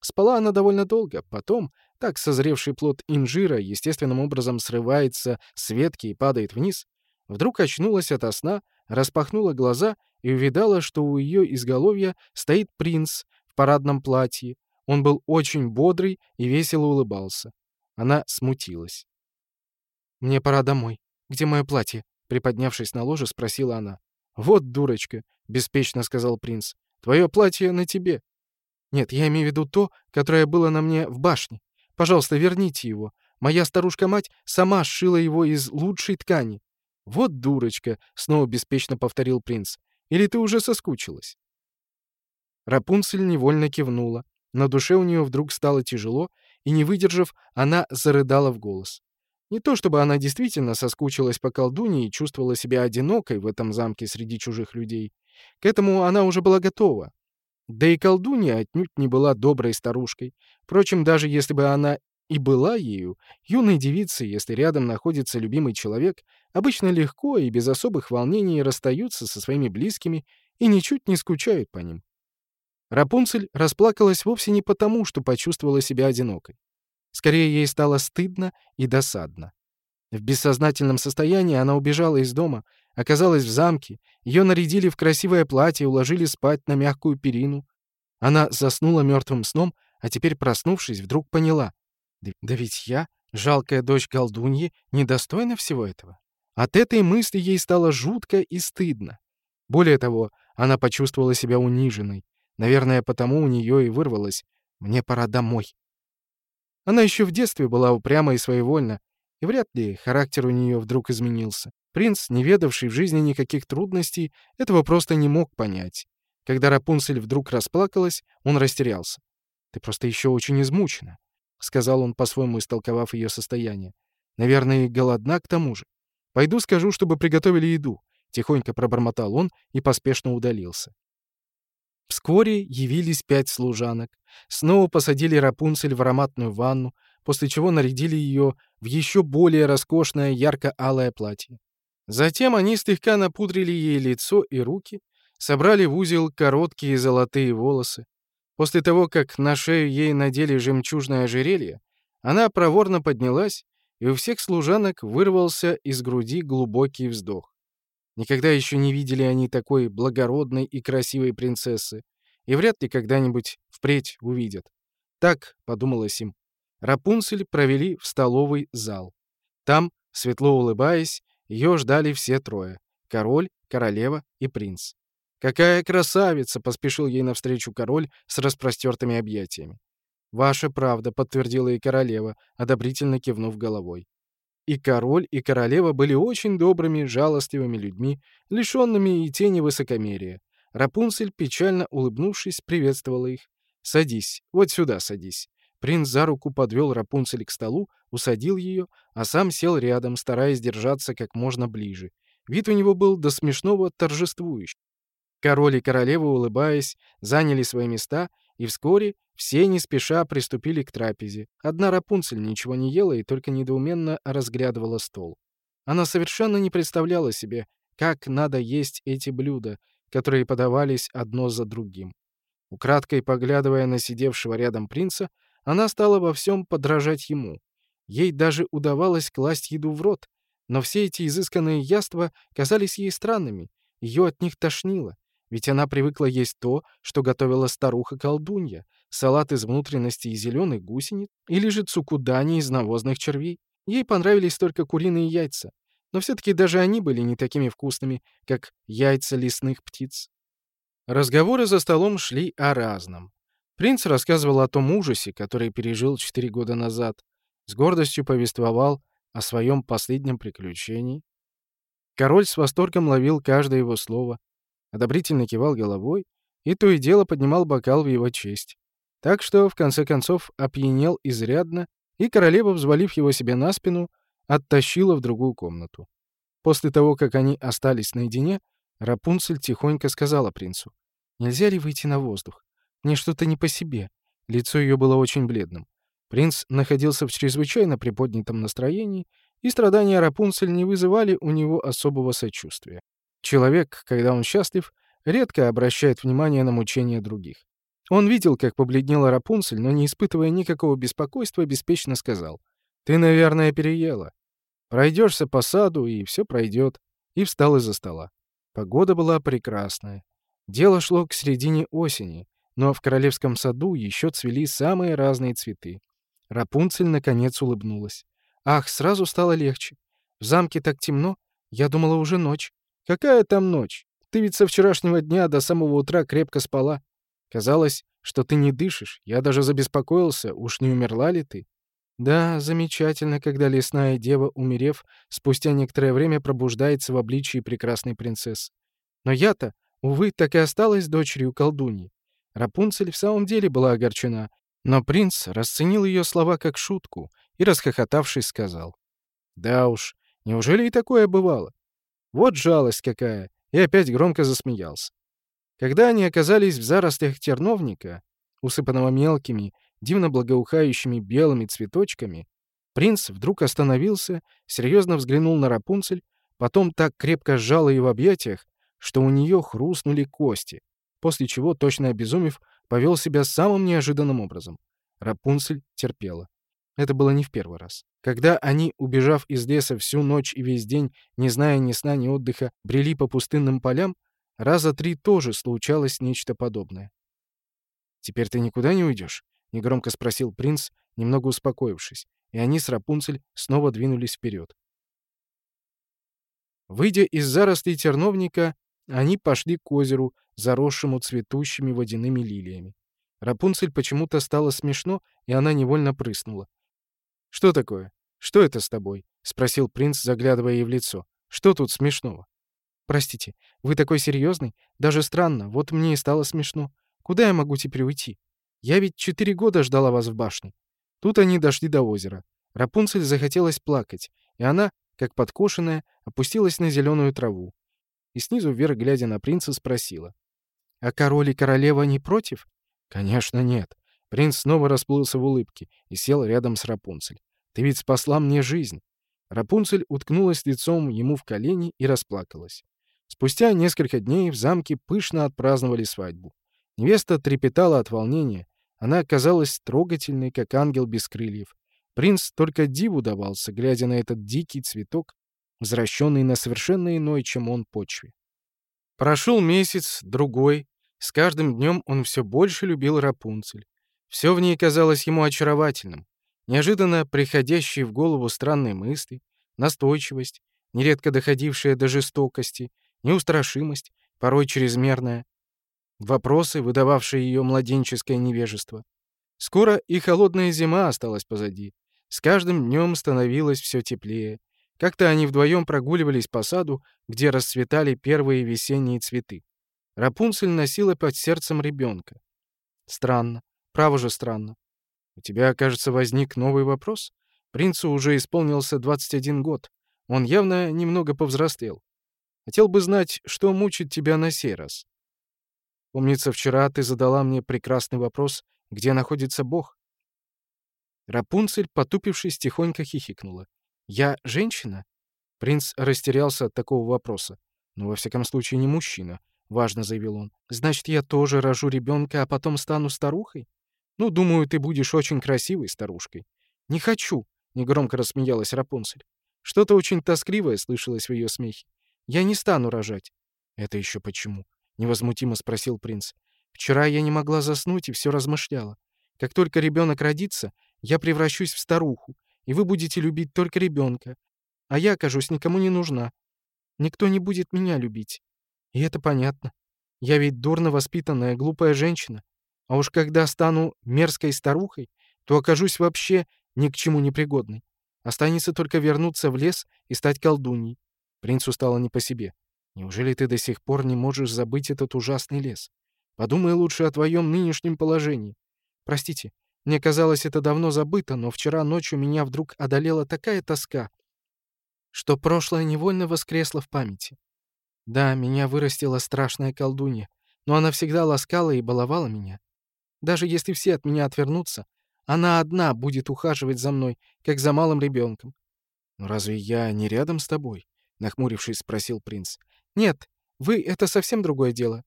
Спала она довольно долго, потом, так созревший плод инжира естественным образом срывается с ветки и падает вниз, вдруг очнулась ото сна, распахнула глаза и увидала, что у ее изголовья стоит принц в парадном платье, он был очень бодрый и весело улыбался. Она смутилась. «Мне пора домой. Где мое платье?» Приподнявшись на ложе, спросила она. «Вот дурочка», — беспечно сказал принц. «Твое платье на тебе». «Нет, я имею в виду то, которое было на мне в башне. Пожалуйста, верните его. Моя старушка-мать сама сшила его из лучшей ткани». «Вот дурочка», — снова беспечно повторил принц. «Или ты уже соскучилась?» Рапунцель невольно кивнула. На душе у нее вдруг стало тяжело, и, не выдержав, она зарыдала в голос. Не то чтобы она действительно соскучилась по колдуне и чувствовала себя одинокой в этом замке среди чужих людей. К этому она уже была готова. Да и колдунья отнюдь не была доброй старушкой. Впрочем, даже если бы она и была ею, юной девицы, если рядом находится любимый человек, обычно легко и без особых волнений расстаются со своими близкими и ничуть не скучают по ним. Рапунцель расплакалась вовсе не потому, что почувствовала себя одинокой. Скорее, ей стало стыдно и досадно. В бессознательном состоянии она убежала из дома, оказалась в замке, ее нарядили в красивое платье уложили спать на мягкую перину. Она заснула мертвым сном, а теперь, проснувшись, вдруг поняла. Да ведь я, жалкая дочь колдуньи, недостойна всего этого. От этой мысли ей стало жутко и стыдно. Более того, она почувствовала себя униженной, Наверное, потому у нее и вырвалось «мне пора домой». Она еще в детстве была упряма и своевольна, и вряд ли характер у нее вдруг изменился. Принц, не ведавший в жизни никаких трудностей, этого просто не мог понять. Когда Рапунцель вдруг расплакалась, он растерялся. «Ты просто еще очень измучена», — сказал он, по-своему истолковав ее состояние. «Наверное, и голодна к тому же. Пойду скажу, чтобы приготовили еду», — тихонько пробормотал он и поспешно удалился. Вскоре явились пять служанок, снова посадили Рапунцель в ароматную ванну, после чего нарядили ее в еще более роскошное ярко-алое платье. Затем они слегка напудрили ей лицо и руки, собрали в узел короткие золотые волосы. После того, как на шею ей надели жемчужное ожерелье, она проворно поднялась, и у всех служанок вырвался из груди глубокий вздох. Никогда еще не видели они такой благородной и красивой принцессы, и вряд ли когда-нибудь впредь увидят. Так, подумалось им, Рапунцель провели в столовый зал. Там, светло улыбаясь, ее ждали все трое — король, королева и принц. «Какая красавица!» — поспешил ей навстречу король с распростертыми объятиями. «Ваша правда», — подтвердила и королева, одобрительно кивнув головой. И король, и королева были очень добрыми, жалостливыми людьми, лишенными и тени высокомерия. Рапунцель, печально улыбнувшись, приветствовала их. «Садись, вот сюда садись». Принц за руку подвел Рапунцель к столу, усадил ее, а сам сел рядом, стараясь держаться как можно ближе. Вид у него был до смешного торжествующий. Король и королева, улыбаясь, заняли свои места, и вскоре все не спеша приступили к трапезе. Одна Рапунцель ничего не ела и только недоуменно разглядывала стол. Она совершенно не представляла себе, как надо есть эти блюда, которые подавались одно за другим. Украдкой поглядывая на сидевшего рядом принца, она стала во всем подражать ему. Ей даже удавалось класть еду в рот, но все эти изысканные яства казались ей странными, ее от них тошнило. Ведь она привыкла есть то, что готовила старуха-колдунья, салат из внутренностей зеленых гусениц или же цукудани из навозных червей. Ей понравились только куриные яйца, но все-таки даже они были не такими вкусными, как яйца лесных птиц. Разговоры за столом шли о разном. Принц рассказывал о том ужасе, который пережил четыре года назад, с гордостью повествовал о своем последнем приключении. Король с восторгом ловил каждое его слово, одобрительно кивал головой и то и дело поднимал бокал в его честь. Так что, в конце концов, опьянел изрядно, и королева, взвалив его себе на спину, оттащила в другую комнату. После того, как они остались наедине, Рапунцель тихонько сказала принцу, «Нельзя ли выйти на воздух? Мне что-то не по себе». Лицо ее было очень бледным. Принц находился в чрезвычайно приподнятом настроении, и страдания Рапунцель не вызывали у него особого сочувствия. Человек, когда он счастлив, редко обращает внимание на мучения других. Он видел, как побледнела Рапунцель, но, не испытывая никакого беспокойства, беспечно сказал, «Ты, наверное, переела. Пройдешься по саду, и все пройдет». И встал из-за стола. Погода была прекрасная. Дело шло к середине осени, но в королевском саду еще цвели самые разные цветы. Рапунцель, наконец, улыбнулась. «Ах, сразу стало легче. В замке так темно. Я думала, уже ночь. Какая там ночь? Ты ведь со вчерашнего дня до самого утра крепко спала. Казалось, что ты не дышишь. Я даже забеспокоился, уж не умерла ли ты? Да, замечательно, когда лесная дева, умерев, спустя некоторое время пробуждается в обличии прекрасной принцессы. Но я-то, увы, так и осталась дочерью колдуньи. Рапунцель в самом деле была огорчена, но принц расценил ее слова как шутку и, расхохотавшись, сказал. «Да уж, неужели и такое бывало? Вот жалость какая!» И опять громко засмеялся. Когда они оказались в зарослях терновника, усыпанного мелкими, дивно благоухающими белыми цветочками, принц вдруг остановился, серьезно взглянул на Рапунцель, потом так крепко сжал ее в объятиях, что у нее хрустнули кости, после чего, точно обезумев, повел себя самым неожиданным образом. Рапунцель терпела. Это было не в первый раз. Когда они, убежав из леса всю ночь и весь день, не зная ни сна, ни отдыха, брели по пустынным полям, раза три тоже случалось нечто подобное. «Теперь ты никуда не уйдешь?» — негромко спросил принц, немного успокоившись, и они с Рапунцель снова двинулись вперед. Выйдя из зарослей терновника, они пошли к озеру, заросшему цветущими водяными лилиями. Рапунцель почему-то стало смешно, и она невольно прыснула. «Что такое? Что это с тобой?» — спросил принц, заглядывая ей в лицо. «Что тут смешного?» «Простите, вы такой серьезный? Даже странно, вот мне и стало смешно. Куда я могу теперь уйти? Я ведь четыре года ждала вас в башне». Тут они дошли до озера. Рапунцель захотелось плакать, и она, как подкошенная, опустилась на зеленую траву. И снизу вверх, глядя на принца, спросила. «А король и королева не против?» «Конечно нет. Принц снова расплылся в улыбке и сел рядом с Рапунцель. «Ты ведь спасла мне жизнь!» Рапунцель уткнулась лицом ему в колени и расплакалась. Спустя несколько дней в замке пышно отпраздновали свадьбу. Невеста трепетала от волнения. Она казалась трогательной, как ангел без крыльев. Принц только диву давался, глядя на этот дикий цветок, возвращенный на совершенно иной, чем он, почве. Прошел месяц, другой. С каждым днем он все больше любил Рапунцель. Все в ней казалось ему очаровательным. Неожиданно приходящие в голову странные мысли, настойчивость, нередко доходившая до жестокости, неустрашимость, порой чрезмерная, вопросы, выдававшие ее младенческое невежество. Скоро и холодная зима осталась позади. С каждым днем становилось все теплее. Как-то они вдвоем прогуливались по саду, где расцветали первые весенние цветы. Рапунцель носила под сердцем ребенка. Странно. Право же странно. У тебя, кажется, возник новый вопрос? Принцу уже исполнился 21 год. Он явно немного повзрослел. Хотел бы знать, что мучит тебя на сей раз. Помнится, вчера ты задала мне прекрасный вопрос, где находится Бог. Рапунцель, потупившись, тихонько хихикнула. «Я женщина?» Принц растерялся от такого вопроса. «Ну, во всяком случае, не мужчина», — важно заявил он. «Значит, я тоже рожу ребенка, а потом стану старухой? Ну, думаю, ты будешь очень красивой старушкой». «Не хочу», — негромко рассмеялась Рапунцель. Что-то очень тоскливое слышалось в ее смехе. «Я не стану рожать». «Это еще почему?» — невозмутимо спросил принц. «Вчера я не могла заснуть и все размышляла. Как только ребенок родится, я превращусь в старуху, и вы будете любить только ребенка, а я окажусь никому не нужна. Никто не будет меня любить. И это понятно. Я ведь дурно воспитанная, глупая женщина. А уж когда стану мерзкой старухой, то окажусь вообще ни к чему не пригодной. Останется только вернуться в лес и стать колдуньей. Принцу стало не по себе. Неужели ты до сих пор не можешь забыть этот ужасный лес? Подумай лучше о твоем нынешнем положении. Простите, мне казалось, это давно забыто, но вчера ночью меня вдруг одолела такая тоска, что прошлое невольно воскресло в памяти. Да, меня вырастила страшная колдунья, но она всегда ласкала и баловала меня. Даже если все от меня отвернутся, она одна будет ухаживать за мной, как за малым ребенком. «Но разве я не рядом с тобой?» — нахмурившись, спросил принц. «Нет, вы — это совсем другое дело.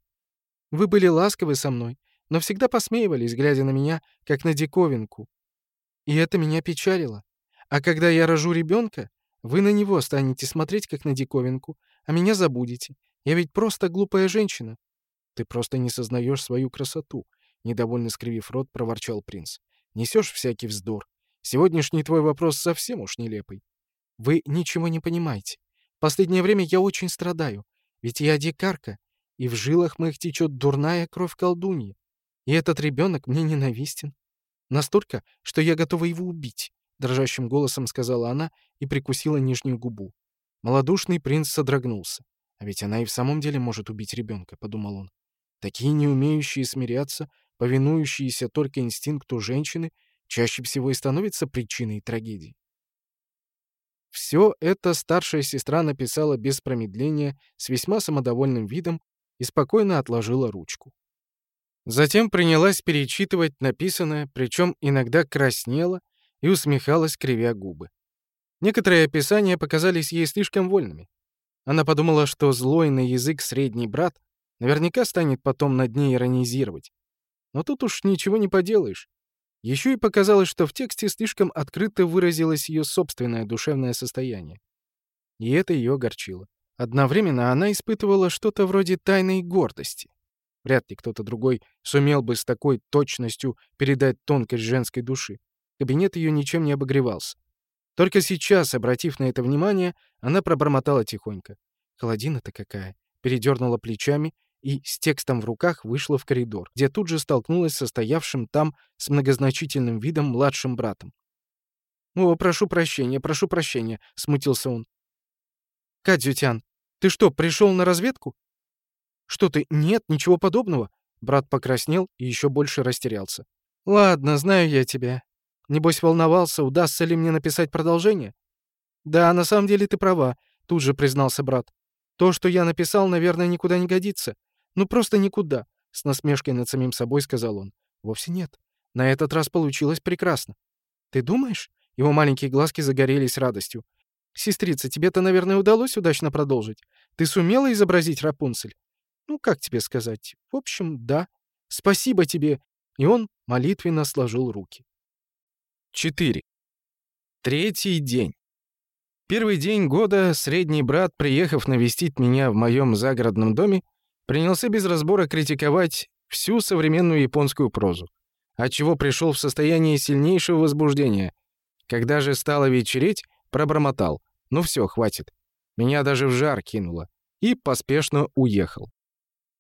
Вы были ласковы со мной, но всегда посмеивались, глядя на меня, как на диковинку. И это меня печалило. А когда я рожу ребенка, вы на него станете смотреть, как на диковинку, а меня забудете. Я ведь просто глупая женщина. Ты просто не сознаешь свою красоту, недовольно скривив рот, проворчал принц. Несешь всякий вздор. Сегодняшний твой вопрос совсем уж нелепый. Вы ничего не понимаете. Последнее время я очень страдаю, ведь я дикарка, и в жилах моих течет дурная кровь колдуньи. И этот ребенок мне ненавистен. Настолько, что я готова его убить», — дрожащим голосом сказала она и прикусила нижнюю губу. Молодушный принц содрогнулся. «А ведь она и в самом деле может убить ребенка», — подумал он. «Такие не умеющие смиряться, повинующиеся только инстинкту женщины, чаще всего и становятся причиной трагедии». Все это старшая сестра написала без промедления, с весьма самодовольным видом и спокойно отложила ручку. Затем принялась перечитывать написанное, причем иногда краснела и усмехалась, кривя губы. Некоторые описания показались ей слишком вольными. Она подумала, что злой на язык средний брат наверняка станет потом над ней иронизировать. Но тут уж ничего не поделаешь. Еще и показалось, что в тексте слишком открыто выразилось ее собственное душевное состояние. И это ее огорчило. Одновременно она испытывала что-то вроде тайной гордости. Вряд ли кто-то другой сумел бы с такой точностью передать тонкость женской души. Кабинет ее ничем не обогревался. Только сейчас, обратив на это внимание, она пробормотала тихонько. Холодина-то какая. Передернула плечами и с текстом в руках вышла в коридор, где тут же столкнулась со стоявшим там с многозначительным видом младшим братом. «О, прошу прощения, прошу прощения», — смутился он. «Кадзютян, ты что, пришел на разведку?» «Что ты? Нет, ничего подобного». Брат покраснел и еще больше растерялся. «Ладно, знаю я тебя. Небось волновался, удастся ли мне написать продолжение?» «Да, на самом деле ты права», — тут же признался брат. «То, что я написал, наверное, никуда не годится. Ну, просто никуда», — с насмешкой над самим собой сказал он. «Вовсе нет. На этот раз получилось прекрасно». «Ты думаешь?» Его маленькие глазки загорелись радостью. «Сестрица, тебе-то, наверное, удалось удачно продолжить. Ты сумела изобразить Рапунцель?» Ну, как тебе сказать? В общем, да. Спасибо тебе. И он молитвенно сложил руки. 4. Третий день. Первый день года средний брат, приехав навестить меня в моем загородном доме, принялся без разбора критиковать всю современную японскую прозу, отчего пришел в состояние сильнейшего возбуждения. Когда же стало вечереть, пробормотал. Ну все, хватит. Меня даже в жар кинуло. И поспешно уехал.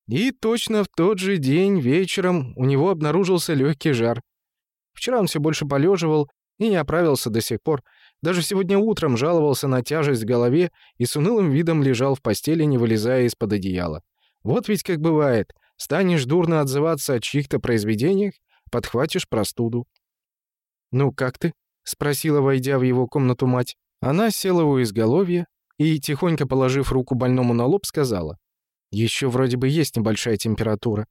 И точно в тот же день вечером у него обнаружился легкий жар. Вчера он все больше полеживал и не оправился до сих пор. Даже сегодня утром жаловался на тяжесть в голове и с унылым видом лежал в постели, не вылезая из-под одеяла. Вот ведь как бывает. Станешь дурно отзываться о чьих-то произведениях, подхватишь простуду. «Ну, как ты?» — спросила, войдя в его комнату мать. Она села у изголовья и, тихонько положив руку больному на лоб, сказала. Еще вроде бы есть небольшая температура.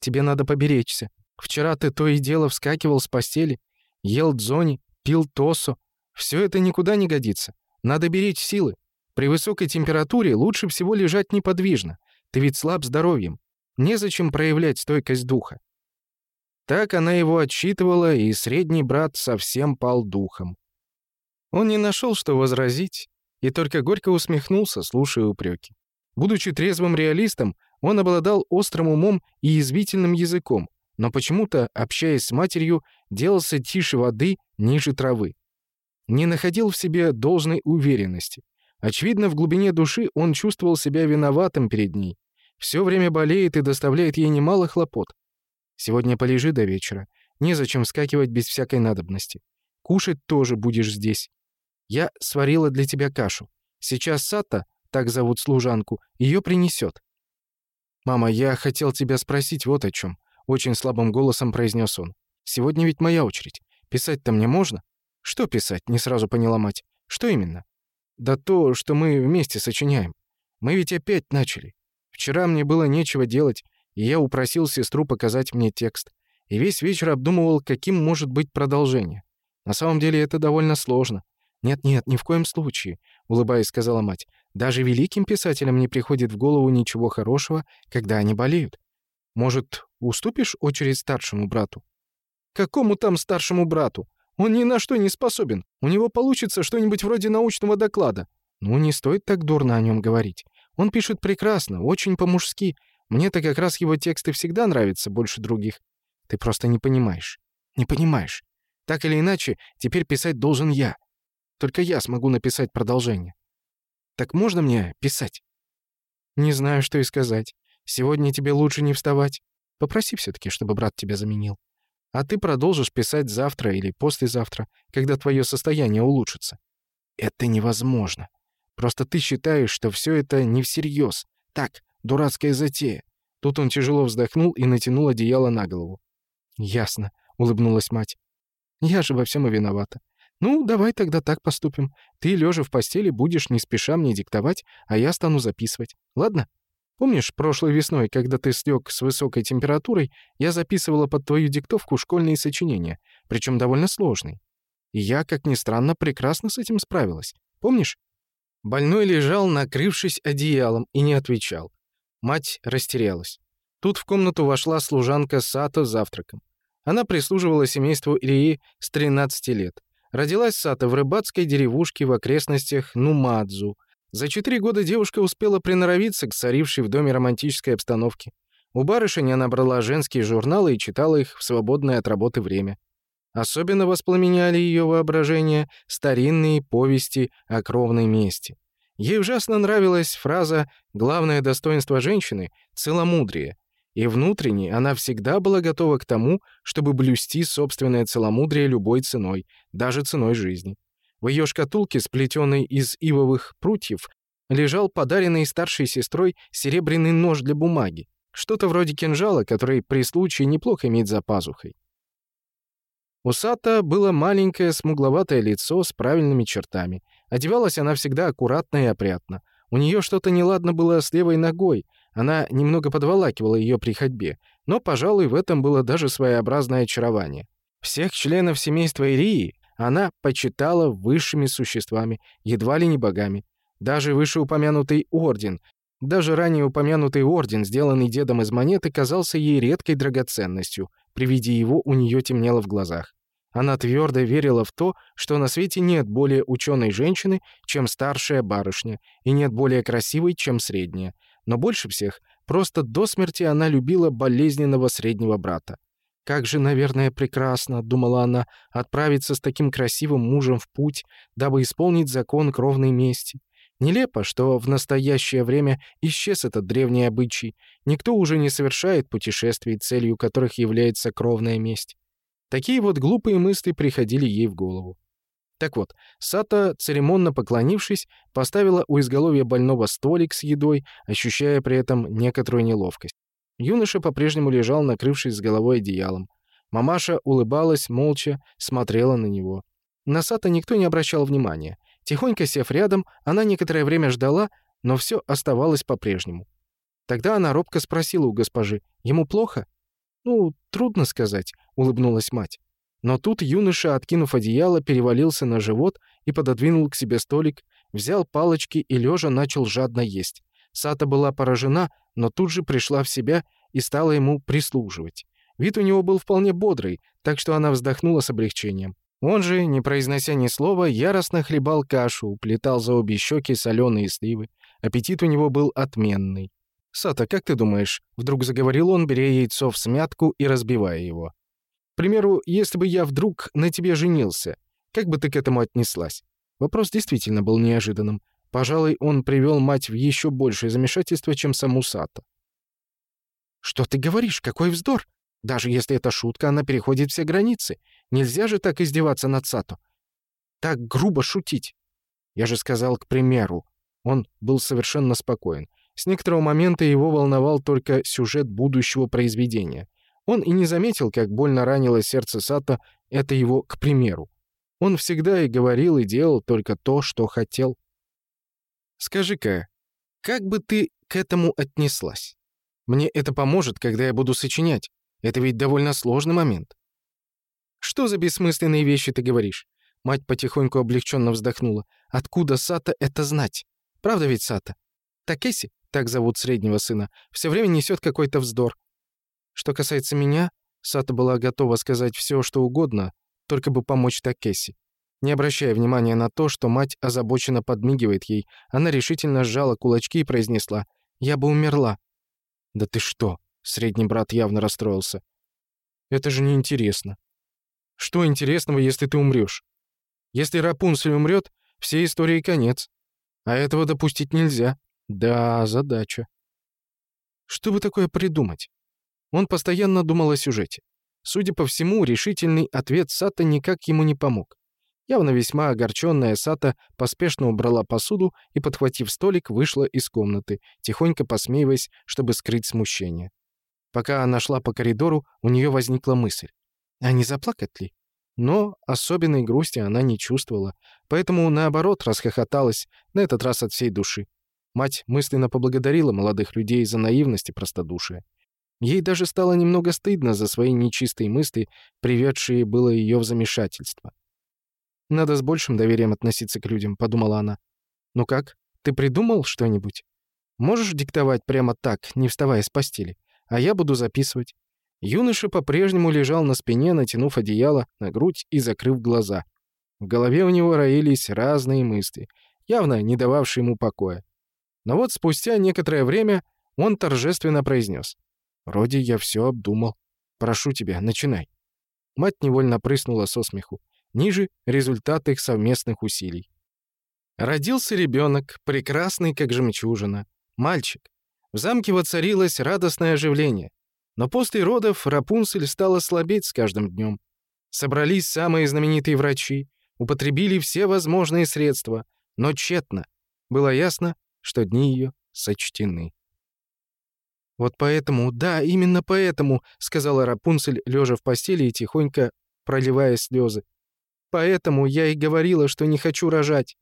Тебе надо поберечься. Вчера ты то и дело вскакивал с постели, ел дзони, пил тосу. Все это никуда не годится. Надо беречь силы. При высокой температуре лучше всего лежать неподвижно. Ты ведь слаб здоровьем. Незачем проявлять стойкость духа. Так она его отчитывала, и средний брат совсем пал духом. Он не нашел, что возразить, и только горько усмехнулся, слушая упреки. Будучи трезвым реалистом, он обладал острым умом и язвительным языком, но почему-то, общаясь с матерью, делался тише воды, ниже травы. Не находил в себе должной уверенности. Очевидно, в глубине души он чувствовал себя виноватым перед ней. Все время болеет и доставляет ей немало хлопот. Сегодня полежи до вечера. Незачем вскакивать без всякой надобности. Кушать тоже будешь здесь. Я сварила для тебя кашу. Сейчас Сата, так зовут служанку, ее принесет. «Мама, я хотел тебя спросить вот о чем», — очень слабым голосом произнес он. «Сегодня ведь моя очередь. Писать-то мне можно?» «Что писать?» — не сразу поняла мать. «Что именно?» «Да то, что мы вместе сочиняем. Мы ведь опять начали. Вчера мне было нечего делать, и я упросил сестру показать мне текст. И весь вечер обдумывал, каким может быть продолжение. На самом деле это довольно сложно. «Нет-нет, ни в коем случае», — улыбаясь, сказала мать. «Даже великим писателям не приходит в голову ничего хорошего, когда они болеют. Может, уступишь очередь старшему брату?» «Какому там старшему брату? Он ни на что не способен. У него получится что-нибудь вроде научного доклада». «Ну, не стоит так дурно о нем говорить. Он пишет прекрасно, очень по-мужски. Мне-то как раз его тексты всегда нравятся больше других. Ты просто не понимаешь. Не понимаешь. Так или иначе, теперь писать должен я. Только я смогу написать продолжение. Так можно мне писать? Не знаю, что и сказать. Сегодня тебе лучше не вставать. Попроси все-таки, чтобы брат тебя заменил. А ты продолжишь писать завтра или послезавтра, когда твое состояние улучшится. Это невозможно. Просто ты считаешь, что все это не всерьез. Так, дурацкая затея. Тут он тяжело вздохнул и натянул одеяло на голову. «Ясно», — улыбнулась мать. «Я же во всем и виновата. «Ну, давай тогда так поступим. Ты, лежа в постели, будешь не спеша мне диктовать, а я стану записывать. Ладно? Помнишь, прошлой весной, когда ты слег с высокой температурой, я записывала под твою диктовку школьные сочинения, причем довольно сложные. И я, как ни странно, прекрасно с этим справилась. Помнишь?» Больной лежал, накрывшись одеялом, и не отвечал. Мать растерялась. Тут в комнату вошла служанка Сато с завтраком. Она прислуживала семейству Ирии с 13 лет. Родилась Сата в рыбацкой деревушке в окрестностях Нумадзу. За четыре года девушка успела приноровиться к царившей в доме романтической обстановке. У барышень она брала женские журналы и читала их в свободное от работы время. Особенно воспламеняли ее воображение старинные повести о кровной мести. Ей ужасно нравилась фраза «главное достоинство женщины — целомудрие», и внутренне она всегда была готова к тому, чтобы блюсти собственное целомудрие любой ценой, даже ценой жизни. В ее шкатулке, сплетенной из ивовых прутьев, лежал подаренный старшей сестрой серебряный нож для бумаги, что-то вроде кинжала, который при случае неплохо иметь за пазухой. У Сата было маленькое смугловатое лицо с правильными чертами. Одевалась она всегда аккуратно и опрятно. У нее что-то неладно было с левой ногой — она немного подволакивала ее при ходьбе, но, пожалуй, в этом было даже своеобразное очарование. Всех членов семейства Ирии она почитала высшими существами, едва ли не богами. Даже вышеупомянутый орден, даже ранее упомянутый орден, сделанный дедом из монеты, казался ей редкой драгоценностью. При виде его у нее темнело в глазах. Она твердо верила в то, что на свете нет более ученой женщины, чем старшая барышня, и нет более красивой, чем средняя. Но больше всех, просто до смерти она любила болезненного среднего брата. «Как же, наверное, прекрасно», — думала она, — «отправиться с таким красивым мужем в путь, дабы исполнить закон кровной мести». Нелепо, что в настоящее время исчез этот древний обычай. Никто уже не совершает путешествий, целью которых является кровная месть. Такие вот глупые мысли приходили ей в голову. Так вот, Сата, церемонно поклонившись, поставила у изголовья больного столик с едой, ощущая при этом некоторую неловкость. Юноша по-прежнему лежал, накрывшись с головой одеялом. Мамаша улыбалась, молча, смотрела на него. На Сата никто не обращал внимания. Тихонько сев рядом, она некоторое время ждала, но все оставалось по-прежнему. Тогда она робко спросила у госпожи, «Ему плохо?» «Ну, трудно сказать», — улыбнулась мать. Но тут юноша, откинув одеяло, перевалился на живот и пододвинул к себе столик, взял палочки и лежа начал жадно есть. Сата была поражена, но тут же пришла в себя и стала ему прислуживать. Вид у него был вполне бодрый, так что она вздохнула с облегчением. Он же, не произнося ни слова, яростно хлебал кашу, уплетал за обе щеки соленые сливы. Аппетит у него был отменный. «Сата, как ты думаешь?» — вдруг заговорил он, беря яйцо в смятку и разбивая его. «К примеру, если бы я вдруг на тебе женился, как бы ты к этому отнеслась?» Вопрос действительно был неожиданным. Пожалуй, он привел мать в еще большее замешательство, чем саму Сата. «Что ты говоришь? Какой вздор! Даже если это шутка, она переходит все границы. Нельзя же так издеваться над Сато. Так грубо шутить. Я же сказал, к примеру. Он был совершенно спокоен. С некоторого момента его волновал только сюжет будущего произведения. Он и не заметил, как больно ранило сердце Сато это его «к примеру». Он всегда и говорил, и делал только то, что хотел. «Скажи-ка, как бы ты к этому отнеслась? Мне это поможет, когда я буду сочинять. Это ведь довольно сложный момент». «Что за бессмысленные вещи ты говоришь?» Мать потихоньку облегченно вздохнула. «Откуда Сата это знать? Правда ведь Сата? Такеси, так зовут среднего сына, все время несет какой-то вздор. Что касается меня, Сата была готова сказать все, что угодно, только бы помочь Такеси. Не обращая внимания на то, что мать озабоченно подмигивает ей, она решительно сжала кулачки и произнесла «Я бы умерла». «Да ты что?» — средний брат явно расстроился. «Это же неинтересно». «Что интересного, если ты умрешь? Если Рапунцель умрет, всей истории конец. А этого допустить нельзя. Да, задача. Что бы такое придумать? Он постоянно думал о сюжете. Судя по всему, решительный ответ Сата никак ему не помог. Явно весьма огорченная Сата поспешно убрала посуду и, подхватив столик, вышла из комнаты, тихонько посмеиваясь, чтобы скрыть смущение. Пока она шла по коридору, у нее возникла мысль. А не заплакать ли? Но особенной грусти она не чувствовала, поэтому, наоборот, расхохоталась, на этот раз от всей души. Мать мысленно поблагодарила молодых людей за наивность и простодушие. Ей даже стало немного стыдно за свои нечистые мысли, приведшие было ее в замешательство. «Надо с большим доверием относиться к людям», — подумала она. «Ну как, ты придумал что-нибудь? Можешь диктовать прямо так, не вставая с постели? А я буду записывать. Юноша по-прежнему лежал на спине, натянув одеяло на грудь и закрыв глаза. В голове у него роились разные мысли, явно не дававшие ему покоя. Но вот спустя некоторое время он торжественно произнес. «Вроде я все обдумал. Прошу тебя, начинай». Мать невольно прыснула со смеху. Ниже — результат их совместных усилий. Родился ребенок, прекрасный, как жемчужина. Мальчик. В замке воцарилось радостное оживление. Но после родов Рапунцель стала слабеть с каждым днем. Собрались самые знаменитые врачи, употребили все возможные средства, но тщетно. Было ясно, что дни ее сочтены. «Вот поэтому, да, именно поэтому», — сказала Рапунцель, лежа в постели и тихонько проливая слезы. «Поэтому я и говорила, что не хочу рожать.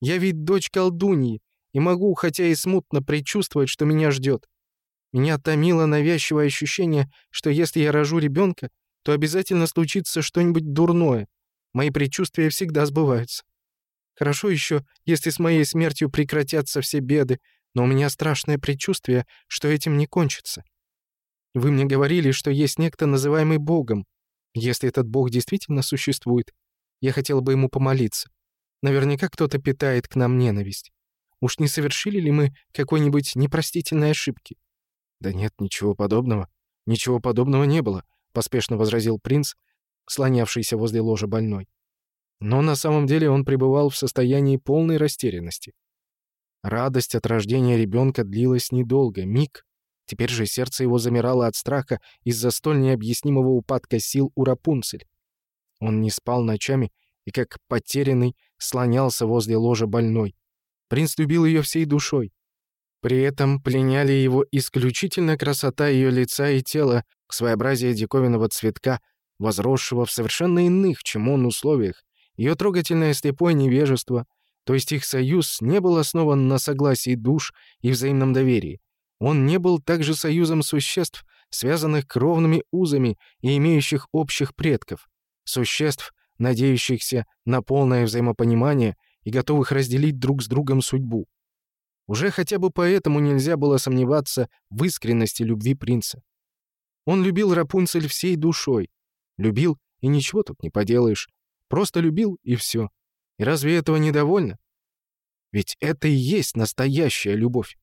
Я ведь дочь колдуньи, и могу, хотя и смутно, предчувствовать, что меня ждет. Меня томило навязчивое ощущение, что если я рожу ребенка, то обязательно случится что-нибудь дурное. Мои предчувствия всегда сбываются. Хорошо еще, если с моей смертью прекратятся все беды, но у меня страшное предчувствие, что этим не кончится. Вы мне говорили, что есть некто, называемый Богом. Если этот Бог действительно существует, я хотела бы ему помолиться. Наверняка кто-то питает к нам ненависть. Уж не совершили ли мы какой-нибудь непростительной ошибки? «Да нет, ничего подобного. Ничего подобного не было», — поспешно возразил принц, слонявшийся возле ложа больной. Но на самом деле он пребывал в состоянии полной растерянности. Радость от рождения ребенка длилась недолго, миг. Теперь же сердце его замирало от страха из-за столь необъяснимого упадка сил у Рапунцель. Он не спал ночами и, как потерянный, слонялся возле ложа больной. Принц любил ее всей душой. При этом пленяли его исключительно красота ее лица и тела, своеобразие диковинного цветка, возросшего в совершенно иных, чем он, условиях, ее трогательное слепое невежество, то есть их союз не был основан на согласии душ и взаимном доверии. Он не был также союзом существ, связанных кровными узами и имеющих общих предков, существ, надеющихся на полное взаимопонимание и готовых разделить друг с другом судьбу. Уже хотя бы поэтому нельзя было сомневаться в искренности любви принца. Он любил Рапунцель всей душой. Любил, и ничего тут не поделаешь. Просто любил, и все. И разве этого недовольно? Ведь это и есть настоящая любовь.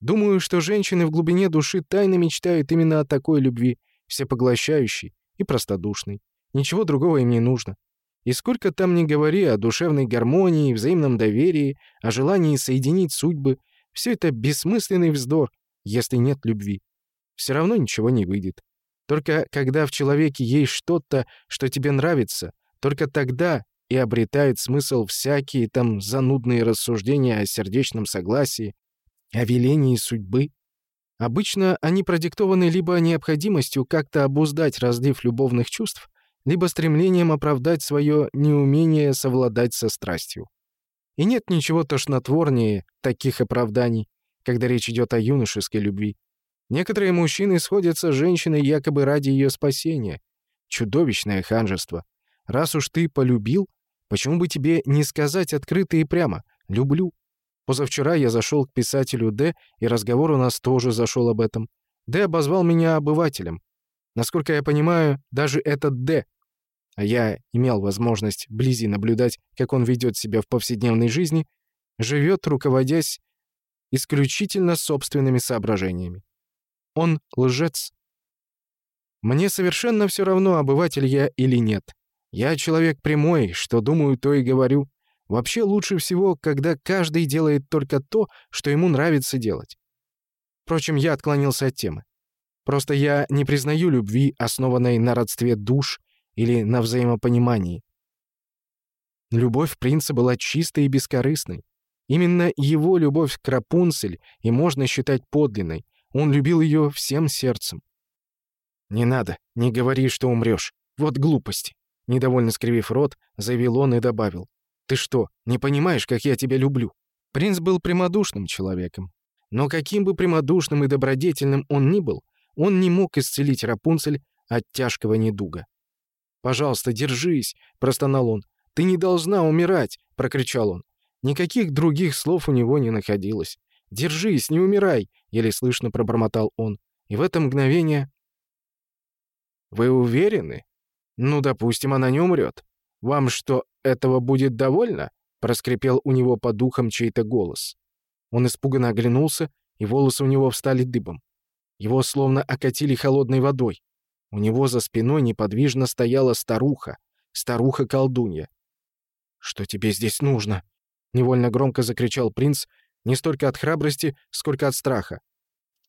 Думаю, что женщины в глубине души тайно мечтают именно о такой любви, всепоглощающей и простодушной. Ничего другого им не нужно. И сколько там ни говори о душевной гармонии, взаимном доверии, о желании соединить судьбы, все это бессмысленный вздор, если нет любви. Все равно ничего не выйдет. Только когда в человеке есть что-то, что тебе нравится, только тогда и обретает смысл всякие там занудные рассуждения о сердечном согласии, о велении судьбы. Обычно они продиктованы либо необходимостью как-то обуздать разлив любовных чувств, либо стремлением оправдать свое неумение совладать со страстью. И нет ничего тошнотворнее таких оправданий, когда речь идет о юношеской любви. Некоторые мужчины сходятся с женщиной якобы ради ее спасения. Чудовищное ханжество. Раз уж ты полюбил, почему бы тебе не сказать открыто и прямо «люблю»? Позавчера я зашел к писателю Д, и разговор у нас тоже зашел об этом. Д обозвал меня обывателем. Насколько я понимаю, даже этот Д а я имел возможность вблизи наблюдать, как он ведет себя в повседневной жизни, живет, руководясь исключительно собственными соображениями. Он лжец. Мне совершенно все равно, обыватель я или нет. Я человек прямой, что думаю, то и говорю. Вообще лучше всего, когда каждый делает только то, что ему нравится делать. Впрочем, я отклонился от темы. Просто я не признаю любви, основанной на родстве душ или на взаимопонимании. Любовь принца была чистой и бескорыстной. Именно его любовь к Рапунцель и можно считать подлинной. Он любил ее всем сердцем. «Не надо, не говори, что умрешь. Вот глупости!» Недовольно скривив рот, заявил он и добавил. «Ты что, не понимаешь, как я тебя люблю?» Принц был прямодушным человеком. Но каким бы прямодушным и добродетельным он ни был, он не мог исцелить Рапунцель от тяжкого недуга. «Пожалуйста, держись!» — простонал он. «Ты не должна умирать!» — прокричал он. Никаких других слов у него не находилось. «Держись, не умирай!» — еле слышно пробормотал он. И в это мгновение... «Вы уверены? Ну, допустим, она не умрет. Вам что, этого будет довольно?» — проскрипел у него по духам чей-то голос. Он испуганно оглянулся, и волосы у него встали дыбом. Его словно окатили холодной водой. У него за спиной неподвижно стояла старуха, старуха-колдунья. «Что тебе здесь нужно?» — невольно громко закричал принц, не столько от храбрости, сколько от страха.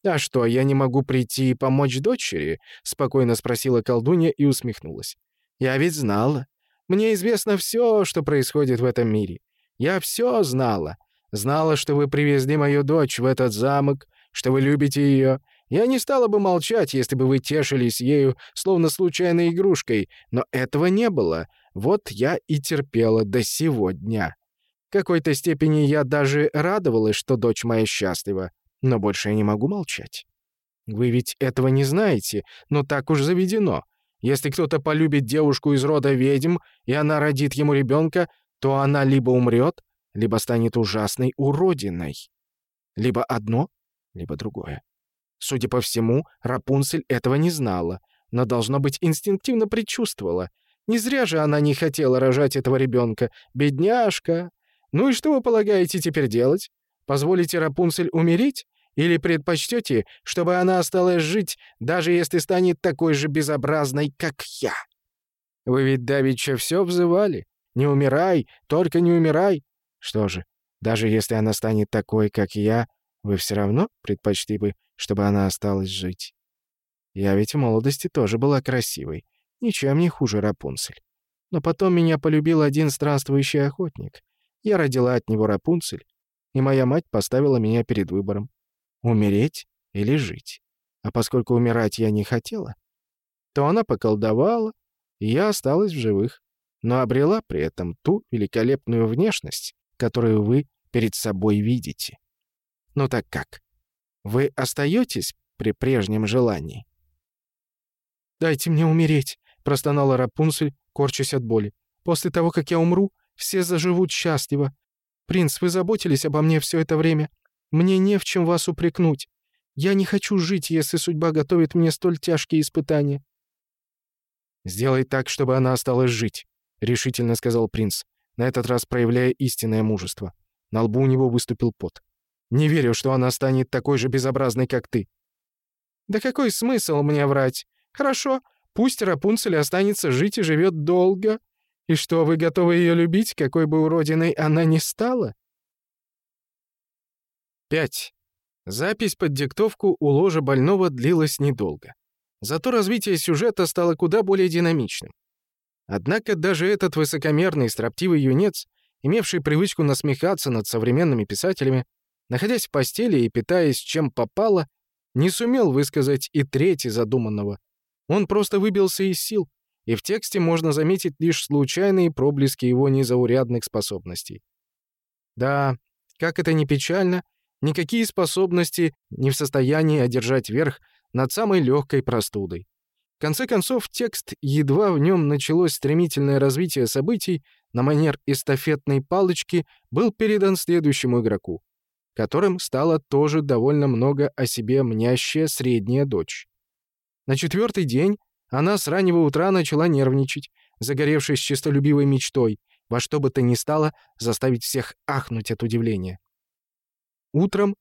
«А что, я не могу прийти и помочь дочери?» — спокойно спросила колдунья и усмехнулась. «Я ведь знала. Мне известно все, что происходит в этом мире. Я все знала. Знала, что вы привезли мою дочь в этот замок, что вы любите ее, я не стала бы молчать, если бы вы тешились ею, словно случайной игрушкой, но этого не было. Вот я и терпела до сегодня. В какой-то степени я даже радовалась, что дочь моя счастлива, но больше я не могу молчать. Вы ведь этого не знаете, но так уж заведено. Если кто-то полюбит девушку из рода ведьм, и она родит ему ребенка, то она либо умрет, либо станет ужасной уродиной. Либо одно, либо другое. Судя по всему, Рапунцель этого не знала, но, должно быть, инстинктивно предчувствовала. Не зря же она не хотела рожать этого ребенка. Бедняжка! Ну и что вы полагаете теперь делать? Позволите Рапунцель умереть? Или предпочтете, чтобы она осталась жить, даже если станет такой же безобразной, как я? Вы ведь давеча все взывали. Не умирай, только не умирай. Что же, даже если она станет такой, как я, вы все равно предпочли бы, чтобы она осталась жить. Я ведь в молодости тоже была красивой, ничем не хуже Рапунцель. Но потом меня полюбил один странствующий охотник. Я родила от него Рапунцель, и моя мать поставила меня перед выбором — умереть или жить. А поскольку умирать я не хотела, то она поколдовала, и я осталась в живых, но обрела при этом ту великолепную внешность, которую вы перед собой видите. Ну так как? Вы остаетесь при прежнем желании?» «Дайте мне умереть», — простонала Рапунцель, корчась от боли. «После того, как я умру, все заживут счастливо. Принц, вы заботились обо мне все это время. Мне не в чем вас упрекнуть. Я не хочу жить, если судьба готовит мне столь тяжкие испытания». «Сделай так, чтобы она осталась жить», — решительно сказал принц, на этот раз проявляя истинное мужество. На лбу у него выступил пот. «Не верю, что она станет такой же безобразной, как ты». «Да какой смысл мне врать? Хорошо, пусть Рапунцель останется жить и живет долго. И что, вы готовы ее любить, какой бы уродиной она ни стала?» 5. Запись под диктовку у ложа больного длилась недолго. Зато развитие сюжета стало куда более динамичным. Однако даже этот высокомерный, строптивый юнец, имевший привычку насмехаться над современными писателями, находясь в постели и питаясь чем попало, не сумел высказать и трети задуманного. Он просто выбился из сил, и в тексте можно заметить лишь случайные проблески его незаурядных способностей. Да, как это ни печально, никакие способности не в состоянии одержать верх над самой легкой простудой. В конце концов, текст, едва в нем началось стремительное развитие событий, на манер эстафетной палочки, был передан следующему игроку, которым стало тоже довольно много о себе мнящая средняя дочь. На четвертый день она с раннего утра начала нервничать, загоревшись честолюбивой мечтой, во что бы то ни стало заставить всех ахнуть от удивления. Утром,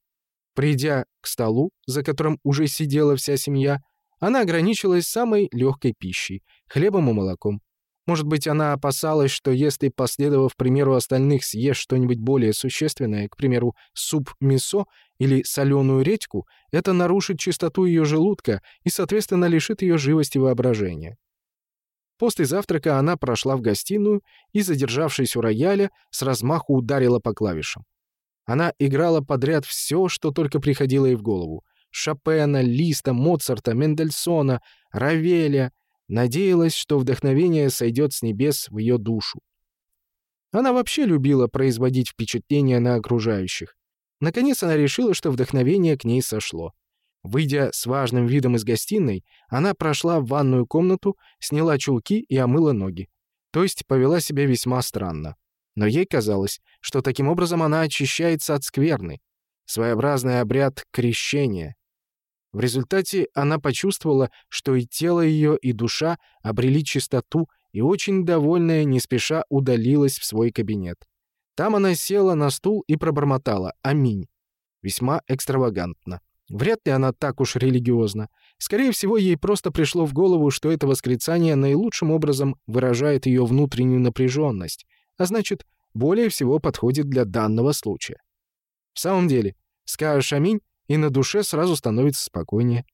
придя к столу, за которым уже сидела вся семья, она ограничилась самой легкой пищей — хлебом и молоком. Может быть, она опасалась, что если, последовав примеру остальных, съешь что-нибудь более существенное, к примеру, суп-мясо или соленую редьку, это нарушит чистоту ее желудка и, соответственно, лишит ее живости воображения. После завтрака она прошла в гостиную и, задержавшись у рояля, с размаху ударила по клавишам. Она играла подряд все, что только приходило ей в голову. Шопена, Листа, Моцарта, Мендельсона, Равеля. Надеялась, что вдохновение сойдет с небес в ее душу. Она вообще любила производить впечатление на окружающих. Наконец она решила, что вдохновение к ней сошло. Выйдя с важным видом из гостиной, она прошла в ванную комнату, сняла чулки и омыла ноги. То есть повела себя весьма странно. Но ей казалось, что таким образом она очищается от скверны. Своеобразный обряд крещения. В результате она почувствовала, что и тело ее, и душа обрели чистоту, и очень довольная не спеша удалилась в свой кабинет. Там она села на стул и пробормотала «Аминь». Весьма экстравагантно. Вряд ли она так уж религиозна. Скорее всего, ей просто пришло в голову, что это восклицание наилучшим образом выражает ее внутреннюю напряженность, а значит, более всего подходит для данного случая. В самом деле, скажешь «Аминь», и на душе сразу становится спокойнее.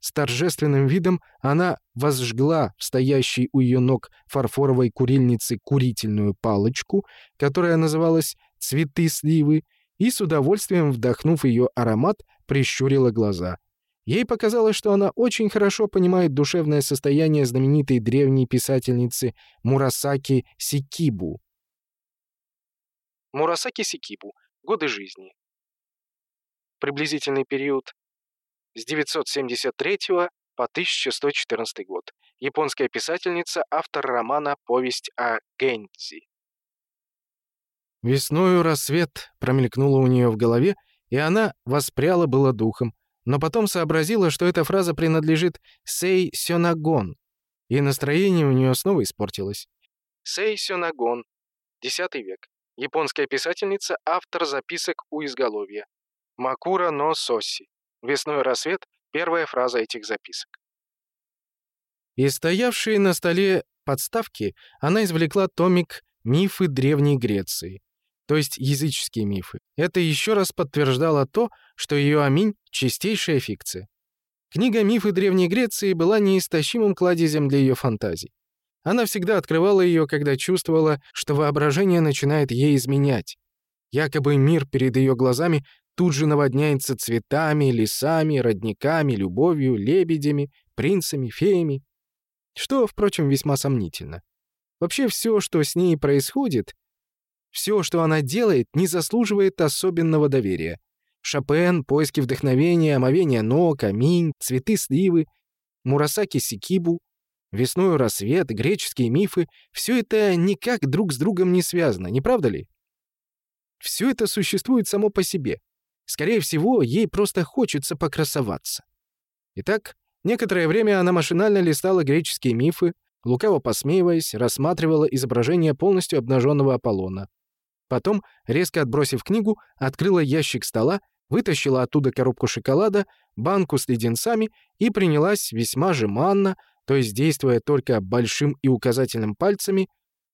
С торжественным видом она возжгла в стоящей у ее ног фарфоровой курильницы курительную палочку, которая называлась «Цветы сливы», и с удовольствием, вдохнув ее аромат, прищурила глаза. Ей показалось, что она очень хорошо понимает душевное состояние знаменитой древней писательницы Мурасаки Сикибу. Мурасаки Сикибу. Годы жизни приблизительный период с 973 по 1114 год. Японская писательница, автор романа «Повесть о Гэнзи». Весною рассвет промелькнуло у нее в голове, и она воспряла было духом, но потом сообразила, что эта фраза принадлежит Сей Сёнагон, и настроение у нее снова испортилось. Сей Сёнагон, X век. Японская писательница, автор записок у изголовья. Макура но Соси. Весной рассвет — первая фраза этих записок. Из стоявшей на столе подставки она извлекла томик «Мифы Древней Греции», то есть языческие мифы. Это еще раз подтверждало то, что ее «Аминь» — чистейшая фикция. Книга «Мифы Древней Греции» была неистощимым кладезем для ее фантазий. Она всегда открывала ее, когда чувствовала, что воображение начинает ей изменять. Якобы мир перед ее глазами тут же наводняется цветами, лесами, родниками, любовью, лебедями, принцами, феями. Что, впрочем, весьма сомнительно. Вообще все, что с ней происходит, все, что она делает, не заслуживает особенного доверия. Шопен, поиски вдохновения, омовение ног, каминь, цветы сливы Мурасаки Сикибу, Весною рассвет, греческие мифы — все это никак друг с другом не связано, не правда ли? Все это существует само по себе. Скорее всего, ей просто хочется покрасоваться. Итак, некоторое время она машинально листала греческие мифы, лукаво посмеиваясь, рассматривала изображение полностью обнаженного Аполлона. Потом, резко отбросив книгу, открыла ящик стола, вытащила оттуда коробку шоколада, банку с леденцами и принялась весьма жеманно, то есть действуя только большим и указательным пальцами,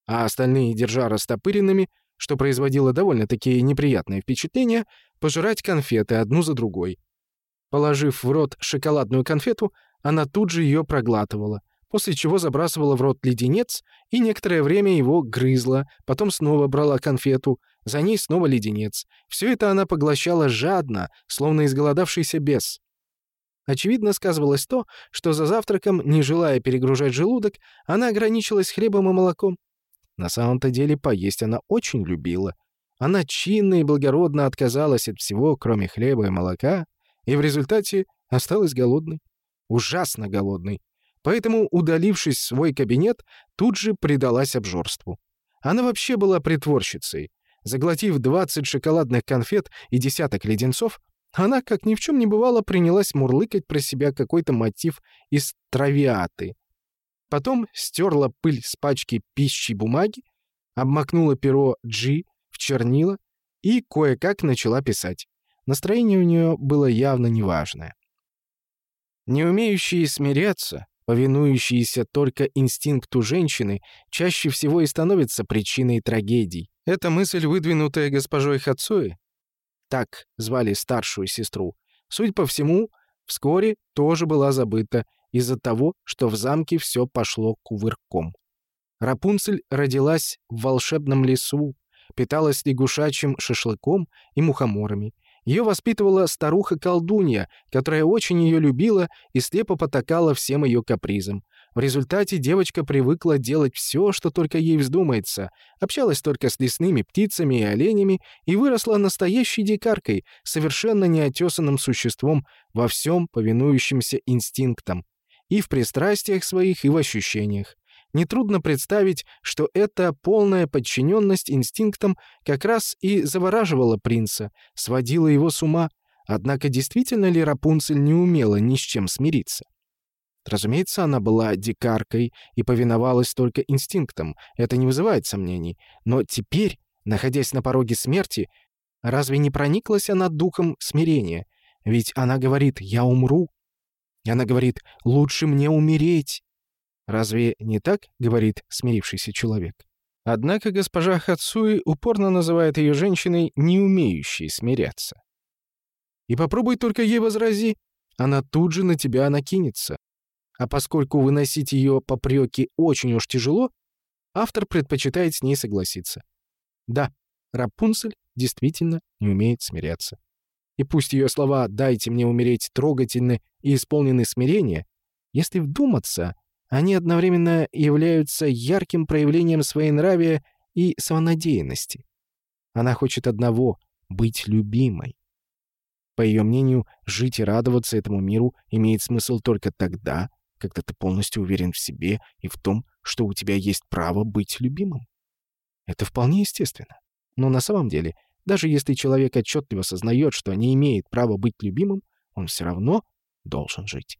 а остальные держа растопыренными, что производило довольно-таки неприятное впечатление, пожирать конфеты одну за другой. Положив в рот шоколадную конфету, она тут же ее проглатывала, после чего забрасывала в рот леденец и некоторое время его грызла, потом снова брала конфету, за ней снова леденец. Все это она поглощала жадно, словно изголодавшийся бес. Очевидно, сказывалось то, что за завтраком, не желая перегружать желудок, она ограничилась хлебом и молоком. На самом-то деле поесть она очень любила. Она чинно и благородно отказалась от всего, кроме хлеба и молока, и в результате осталась голодной. Ужасно голодной. Поэтому, удалившись в свой кабинет, тут же предалась обжорству. Она вообще была притворщицей. Заглотив 20 шоколадных конфет и десяток леденцов, она, как ни в чем не бывало, принялась мурлыкать про себя какой-то мотив из травиаты. Потом стерла пыль с пачки пищи бумаги, обмакнула перо G в чернила и кое-как начала писать. Настроение у нее было явно неважное. Не умеющие смиряться, повинующиеся только инстинкту женщины, чаще всего и становятся причиной трагедий. Эта мысль, выдвинутая госпожой Хацуи, так звали старшую сестру, суть по всему, вскоре тоже была забыта из-за того, что в замке все пошло кувырком. Рапунцель родилась в волшебном лесу, питалась лягушачьим шашлыком и мухоморами. Ее воспитывала старуха-колдунья, которая очень ее любила и слепо потакала всем ее капризам. В результате девочка привыкла делать все, что только ей вздумается, общалась только с лесными птицами и оленями и выросла настоящей дикаркой, совершенно неотесанным существом во всем повинующимся инстинктам. И в пристрастиях своих, и в ощущениях. Нетрудно представить, что эта полная подчиненность инстинктам как раз и завораживала принца, сводила его с ума. Однако действительно ли Рапунцель не умела ни с чем смириться? Разумеется, она была дикаркой и повиновалась только инстинктам, это не вызывает сомнений. Но теперь, находясь на пороге смерти, разве не прониклась она духом смирения? Ведь она говорит «я умру». Она говорит «лучше мне умереть». Разве не так говорит смирившийся человек? Однако госпожа Хацуи упорно называет ее женщиной, не умеющей смиряться. И попробуй только ей возрази, она тут же на тебя накинется. А поскольку выносить ее попреки очень уж тяжело, автор предпочитает с ней согласиться. Да, Рапунцель действительно не умеет смиряться. И пусть ее слова «дайте мне умереть» трогательны и исполнены смирения, если вдуматься, они одновременно являются ярким проявлением своей нравия и самонадеянности. Она хочет одного — быть любимой. По ее мнению, жить и радоваться этому миру имеет смысл только тогда, когда ты полностью уверен в себе и в том, что у тебя есть право быть любимым. Это вполне естественно. Но на самом деле, даже если человек отчетливо сознает, что не имеет права быть любимым, он все равно должен жить.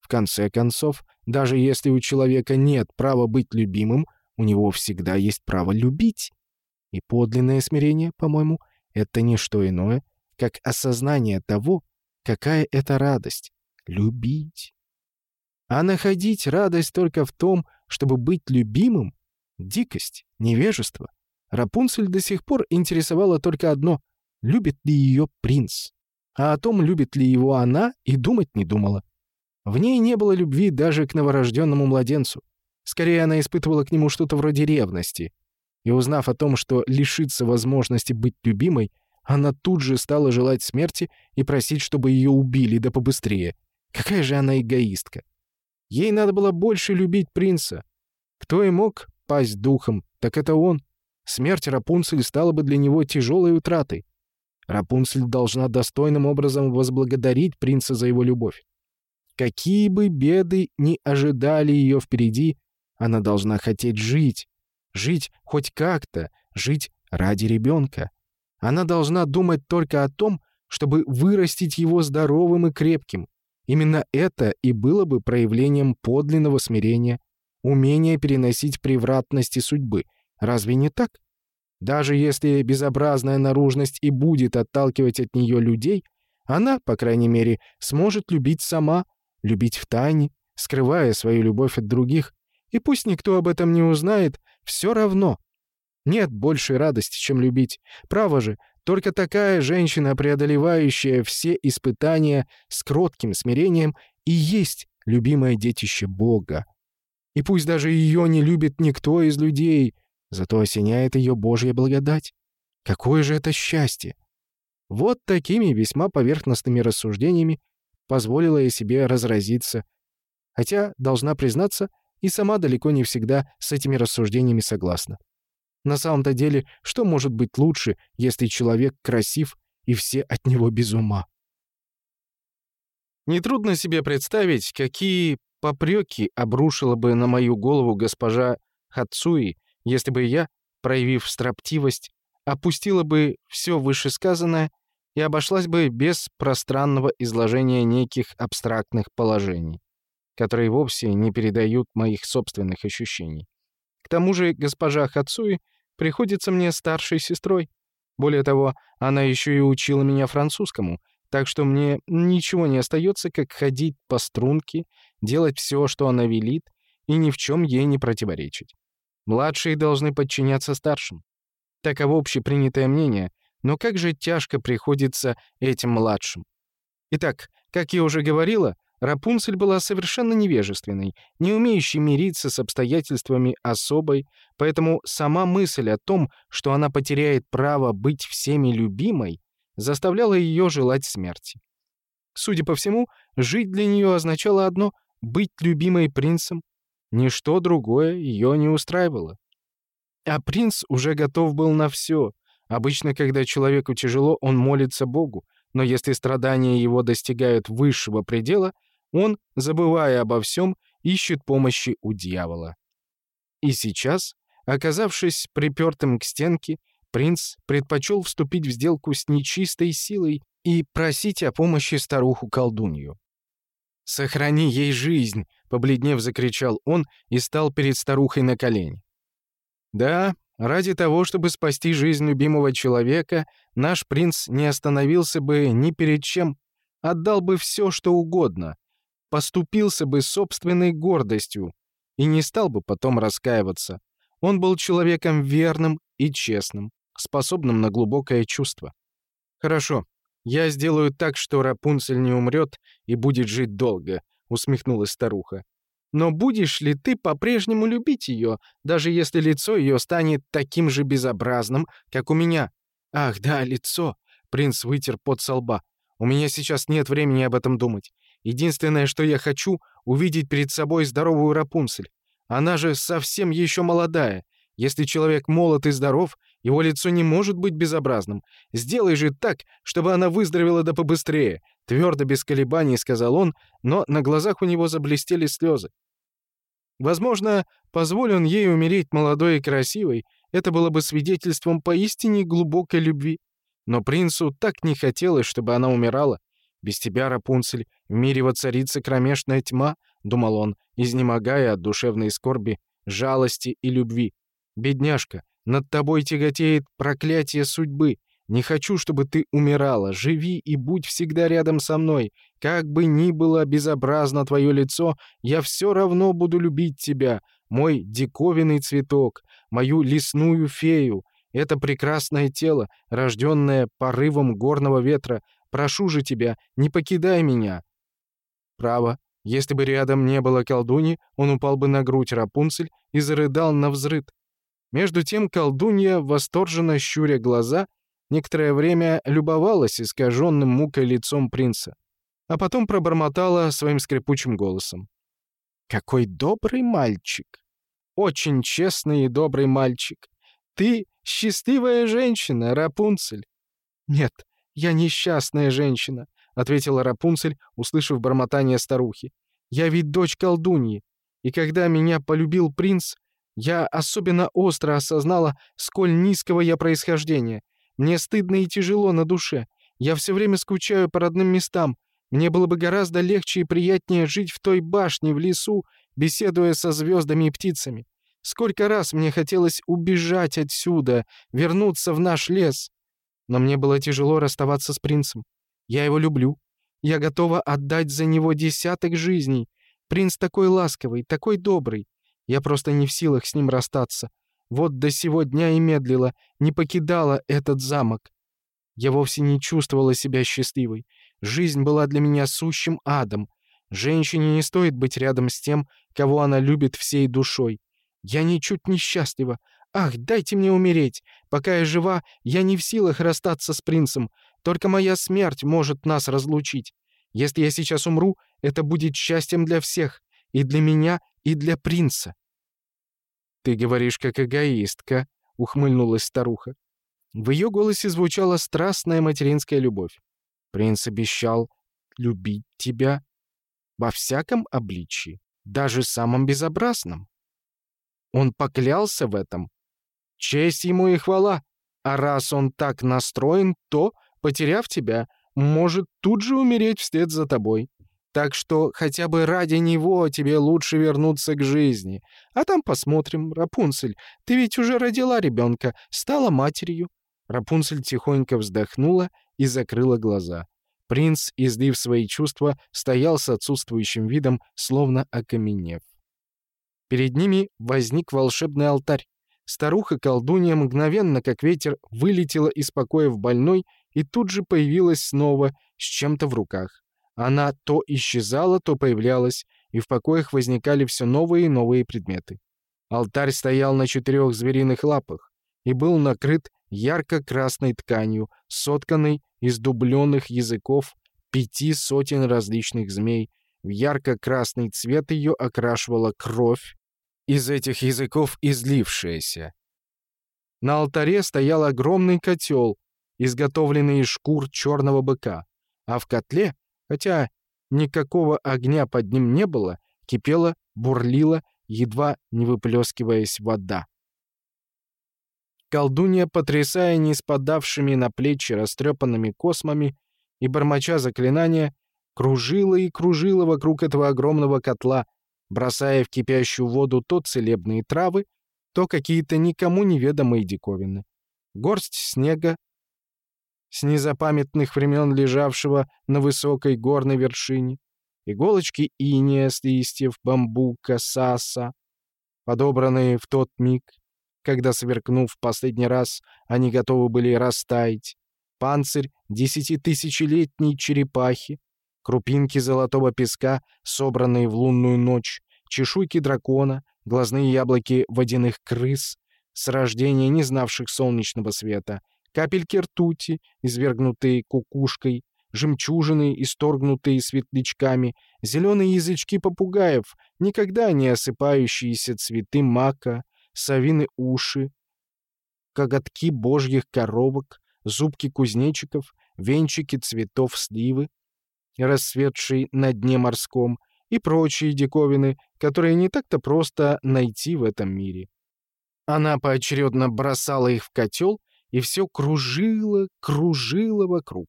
В конце концов, даже если у человека нет права быть любимым, у него всегда есть право любить. И подлинное смирение, по-моему, это не что иное, как осознание того, какая это радость — любить. А находить радость только в том, чтобы быть любимым — дикость, невежество. Рапунцель до сих пор интересовало только одно — любит ли ее принц. А о том, любит ли его она, и думать не думала. В ней не было любви даже к новорожденному младенцу. Скорее, она испытывала к нему что-то вроде ревности. И узнав о том, что лишится возможности быть любимой, она тут же стала желать смерти и просить, чтобы ее убили, да побыстрее. Какая же она эгоистка. Ей надо было больше любить принца. Кто и мог пасть духом, так это он. Смерть Рапунцель стала бы для него тяжелой утратой. Рапунцель должна достойным образом возблагодарить принца за его любовь. Какие бы беды ни ожидали ее впереди, она должна хотеть жить. Жить хоть как-то, жить ради ребенка. Она должна думать только о том, чтобы вырастить его здоровым и крепким. Именно это и было бы проявлением подлинного смирения, умения переносить превратности судьбы. Разве не так? Даже если безобразная наружность и будет отталкивать от нее людей, она, по крайней мере, сможет любить сама, любить в тайне, скрывая свою любовь от других. И пусть никто об этом не узнает, все равно. Нет большей радости, чем любить. Право же, только такая женщина, преодолевающая все испытания с кротким смирением, и есть любимое детище Бога. И пусть даже ее не любит никто из людей, зато осеняет ее Божья благодать. Какое же это счастье! Вот такими весьма поверхностными рассуждениями позволила я себе разразиться, хотя, должна признаться, и сама далеко не всегда с этими рассуждениями согласна. На самом-то деле, что может быть лучше, если человек красив и все от него без ума? Нетрудно себе представить, какие попреки обрушила бы на мою голову госпожа Хацуи, если бы я, проявив строптивость, опустила бы все вышесказанное и обошлась бы без пространного изложения неких абстрактных положений, которые вовсе не передают моих собственных ощущений. К тому же госпожа Хацуи приходится мне старшей сестрой. Более того, она еще и учила меня французскому, так что мне ничего не остается, как ходить по струнке, делать все, что она велит, и ни в чем ей не противоречить. Младшие должны подчиняться старшим. Таково общепринятое мнение, но как же тяжко приходится этим младшим. Итак, как я уже говорила, Рапунцель была совершенно невежественной, не умеющей мириться с обстоятельствами особой, поэтому сама мысль о том, что она потеряет право быть всеми любимой, заставляла ее желать смерти. Судя по всему, жить для нее означало одно — быть любимой принцем. Ничто другое ее не устраивало. А принц уже готов был на все. Обычно, когда человеку тяжело, он молится Богу, но если страдания его достигают высшего предела — он, забывая обо всем, ищет помощи у дьявола. И сейчас, оказавшись припертым к стенке, принц предпочел вступить в сделку с нечистой силой и просить о помощи старуху-колдунью. «Сохрани ей жизнь!» — побледнев закричал он и стал перед старухой на колени. Да, ради того, чтобы спасти жизнь любимого человека, наш принц не остановился бы ни перед чем, отдал бы все, что угодно, поступился бы собственной гордостью и не стал бы потом раскаиваться. Он был человеком верным и честным, способным на глубокое чувство. «Хорошо, я сделаю так, что Рапунцель не умрет и будет жить долго», — усмехнулась старуха. «Но будешь ли ты по-прежнему любить ее, даже если лицо ее станет таким же безобразным, как у меня?» «Ах, да, лицо!» — принц вытер пот со лба. «У меня сейчас нет времени об этом думать. Единственное, что я хочу, увидеть перед собой здоровую Рапунцель. Она же совсем еще молодая. Если человек молод и здоров, его лицо не может быть безобразным. Сделай же так, чтобы она выздоровела да побыстрее», — твердо, без колебаний сказал он, но на глазах у него заблестели слезы. Возможно, позволь он ей умереть молодой и красивой, это было бы свидетельством поистине глубокой любви. Но принцу так не хотелось, чтобы она умирала, без тебя, Рапунцель, в мире воцарится кромешная тьма, — думал он, изнемогая от душевной скорби, жалости и любви. Бедняжка, над тобой тяготеет проклятие судьбы. Не хочу, чтобы ты умирала. Живи и будь всегда рядом со мной. Как бы ни было безобразно твое лицо, я все равно буду любить тебя, мой диковинный цветок, мою лесную фею. Это прекрасное тело, рожденное порывом горного ветра, Прошу же тебя, не покидай меня!» Право, если бы рядом не было колдуньи, он упал бы на грудь Рапунцель и зарыдал на взрыд. Между тем колдунья, восторженно щуря глаза, некоторое время любовалась искаженным мукой лицом принца, а потом пробормотала своим скрипучим голосом. «Какой добрый мальчик! Очень честный и добрый мальчик! Ты счастливая женщина, Рапунцель!» «Нет, я несчастная женщина. ответила Рапунцель, услышав бормотание старухи. «Я ведь дочь колдуньи, и когда меня полюбил принц, я особенно остро осознала, сколь низкого я происхождения. Мне стыдно и тяжело на душе. Я все время скучаю по родным местам. Мне было бы гораздо легче и приятнее жить в той башне в лесу, беседуя со звездами и птицами. Сколько раз мне хотелось убежать отсюда, вернуться в наш лес. Но мне было тяжело расставаться с принцем. Я его люблю. Я готова отдать за него десяток жизней. Принц такой ласковый, такой добрый. Я просто не в силах с ним расстаться. Вот до сего дня и медлила, не покидала этот замок. Я вовсе не чувствовала себя счастливой. Жизнь была для меня сущим адом. Женщине не стоит быть рядом с тем, кого она любит всей душой. Я ничуть не счастлива. Ах, дайте мне умереть. Пока я жива, я не в силах расстаться с принцем. Только моя смерть может нас разлучить. Если я сейчас умру, это будет счастьем для всех. И для меня, и для принца». «Ты говоришь как эгоистка», — ухмыльнулась старуха. В ее голосе звучала страстная материнская любовь. «Принц обещал любить тебя во всяком обличии, даже самом безобразном. Он поклялся в этом. Честь ему и хвала. А раз он так настроен, то, потеряв тебя, может тут же умереть вслед за тобой. Так что хотя бы ради него тебе лучше вернуться к жизни. А там посмотрим, Рапунцель. Ты ведь уже родила ребенка, стала матерью». Рапунцель тихонько вздохнула и закрыла глаза. Принц, излив свои чувства, стоял с отсутствующим видом, словно окаменев. Перед ними возник волшебный алтарь. Старуха-колдунья мгновенно, как ветер, вылетела из покоя в больной и тут же появилась снова с чем-то в руках. Она то исчезала, то появлялась, и в покоях возникали все новые и новые предметы. Алтарь стоял на четырех звериных лапах и был накрыт ярко-красной тканью, сотканной из дубленных языков пяти сотен различных змей. В ярко-красный цвет ее окрашивала кровь, из этих языков излившаяся. На алтаре стоял огромный котел, изготовленный из шкур черного быка, а в котле, хотя никакого огня под ним не было, кипела, бурлила, едва не выплескиваясь вода. Колдунья, потрясая не спадавшими на плечи растрепанными космами и бормоча заклинания, кружила и кружила вокруг этого огромного котла, бросая в кипящую воду то целебные травы, то какие-то никому неведомые диковины. Горсть снега, с незапамятных времен лежавшего на высокой горной вершине, иголочки иния с листьев бамбука, саса, подобранные в тот миг, когда, сверкнув в последний раз, они готовы были растаять, панцирь десятитысячелетней черепахи, крупинки золотого песка, собранные в лунную ночь, чешуйки дракона, глазные яблоки водяных крыс, с рождения не знавших солнечного света, капельки ртути, извергнутые кукушкой, жемчужины, исторгнутые светлячками, зеленые язычки попугаев, никогда не осыпающиеся цветы мака, совины уши, коготки божьих коровок, зубки кузнечиков, венчики цветов сливы, рассветшей на дне морском, и прочие диковины, которые не так-то просто найти в этом мире. Она поочередно бросала их в котел и все кружила, кружила вокруг.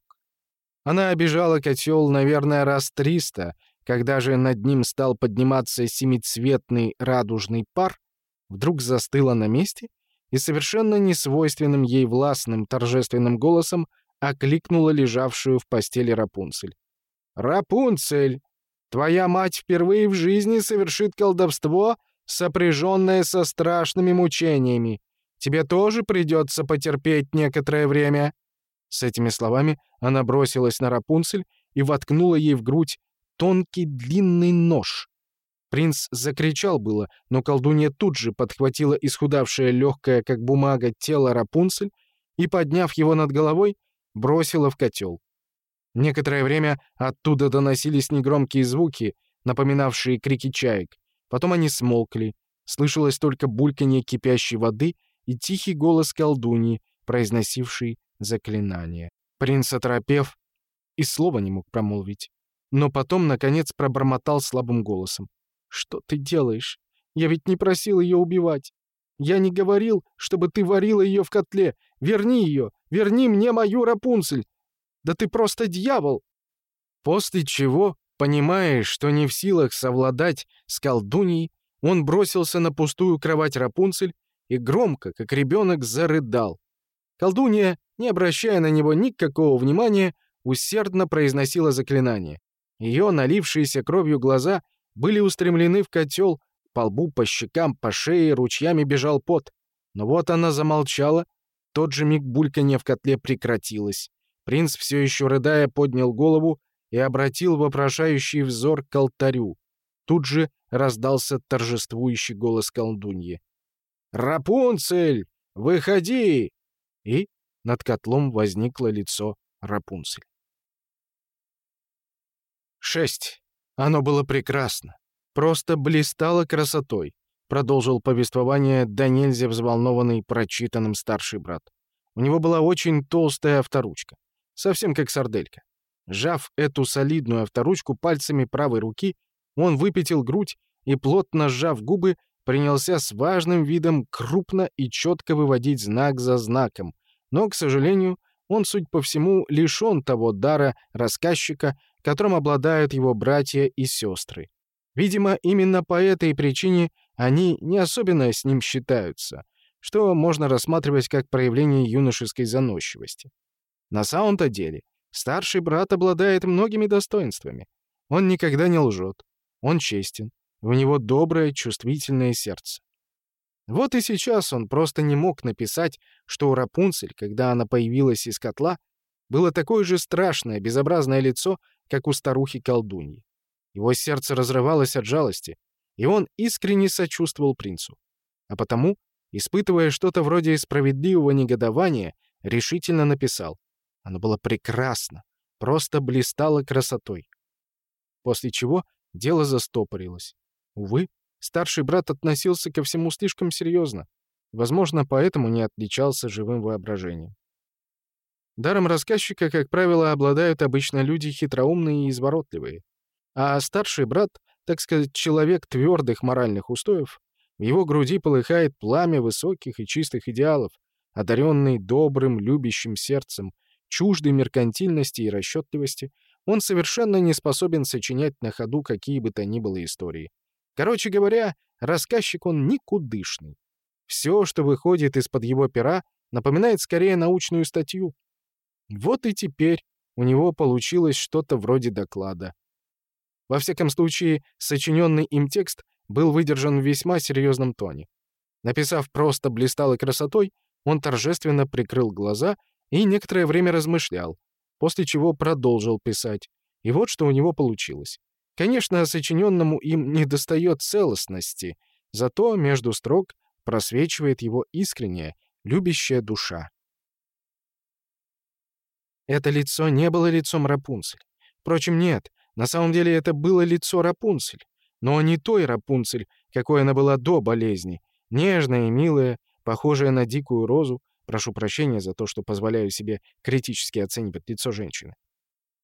Она обижала котел, наверное, раз триста, когда же над ним стал подниматься семицветный радужный пар, вдруг застыла на месте и совершенно несвойственным ей властным торжественным голосом окликнула лежавшую в постели Рапунцель. «Рапунцель, твоя мать впервые в жизни совершит колдовство, сопряженное со страшными мучениями. Тебе тоже придется потерпеть некоторое время». С этими словами она бросилась на Рапунцель и воткнула ей в грудь тонкий длинный нож. Принц закричал было, но колдунья тут же подхватила исхудавшее легкое, как бумага, тело Рапунцель и, подняв его над головой, бросила в котел. Некоторое время оттуда доносились негромкие звуки, напоминавшие крики чаек. Потом они смолкли. Слышалось только бульканье кипящей воды и тихий голос колдуньи, произносивший заклинание. Принц, оторопев, и слова не мог промолвить. Но потом, наконец, пробормотал слабым голосом. «Что ты делаешь? Я ведь не просил ее убивать. Я не говорил, чтобы ты варила ее в котле. Верни ее! Верни мне мою Рапунцель! Да ты просто дьявол!» После чего, понимая, что не в силах совладать с колдуньей, он бросился на пустую кровать Рапунцель и громко, как ребенок, зарыдал. Колдунья, не обращая на него никакого внимания, усердно произносила заклинание. Ее налившиеся кровью глаза были устремлены в котел, по лбу, по щекам, по шее ручьями бежал пот. Но вот она замолчала, тот же миг бульканье в котле прекратилось. Принц, все еще рыдая, поднял голову и обратил вопрошающий взор к алтарю. Тут же раздался торжествующий голос колдуньи. «Рапунцель, выходи!» И над котлом возникло лицо Рапунцель. 6. Оно было прекрасно. Просто блистало красотой, продолжил повествование да нельзя взволнованный прочитанным старший брат. У него была очень толстая авторучка, совсем как сарделька. Сжав эту солидную авторучку пальцами правой руки, он выпятил грудь и, плотно сжав губы, принялся с важным видом крупно и четко выводить знак за знаком. Но, к сожалению, он, суть по всему, лишен того дара рассказчика, которым обладают его братья и сестры. Видимо, именно по этой причине они не особенно с ним считаются, что можно рассматривать как проявление юношеской заносчивости. На самом-то деле, старший брат обладает многими достоинствами. Он никогда не лжет, он честен, у него доброе, чувствительное сердце. Вот и сейчас он просто не мог написать, что у Рапунцель, когда она появилась из котла, было такое же страшное, безобразное лицо, как у старухи-колдуньи. Его сердце разрывалось от жалости, и он искренне сочувствовал принцу. А потому, испытывая что-то вроде справедливого негодования, решительно написал. Оно было прекрасно, просто блистало красотой. После чего дело застопорилось. Увы, старший брат относился ко всему слишком серьезно. Возможно, поэтому не отличался живым воображением. Даром рассказчика, как правило, обладают обычно люди хитроумные и изворотливые. А старший брат, так сказать, человек твердых моральных устоев, в его груди полыхает пламя высоких и чистых идеалов, одаренный добрым, любящим сердцем, чуждой меркантильности и расчетливости, он совершенно не способен сочинять на ходу какие бы то ни было истории. Короче говоря, рассказчик он никудышный. Все, что выходит из-под его пера, напоминает скорее научную статью. Вот и теперь у него получилось что-то вроде доклада. Во всяком случае, сочиненный им текст был выдержан в весьма серьезном тоне. Написав просто блисталой красотой, он торжественно прикрыл глаза и некоторое время размышлял, после чего продолжил писать. И вот что у него получилось. Конечно, сочиненному им недостает целостности, зато между строк просвечивает его искренняя, любящая душа. Это лицо не было лицом Рапунцель. Впрочем, нет, на самом деле это было лицо Рапунцель. Но не той Рапунцель, какой она была до болезни. Нежная и милая, похожая на дикую розу. Прошу прощения за то, что позволяю себе критически оценивать лицо женщины.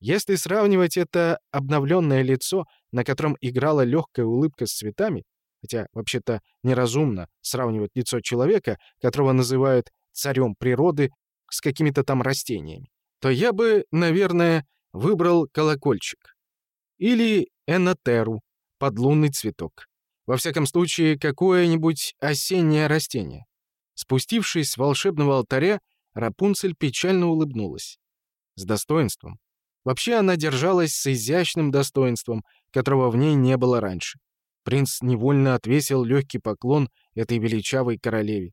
Если сравнивать это обновленное лицо, на котором играла легкая улыбка с цветами, хотя вообще-то неразумно сравнивать лицо человека, которого называют царем природы, с какими-то там растениями, то я бы, наверное, выбрал колокольчик. Или энотеру, подлунный цветок. Во всяком случае, какое-нибудь осеннее растение. Спустившись с волшебного алтаря, Рапунцель печально улыбнулась. С достоинством. Вообще она держалась с изящным достоинством, которого в ней не было раньше. Принц невольно отвесил легкий поклон этой величавой королеве.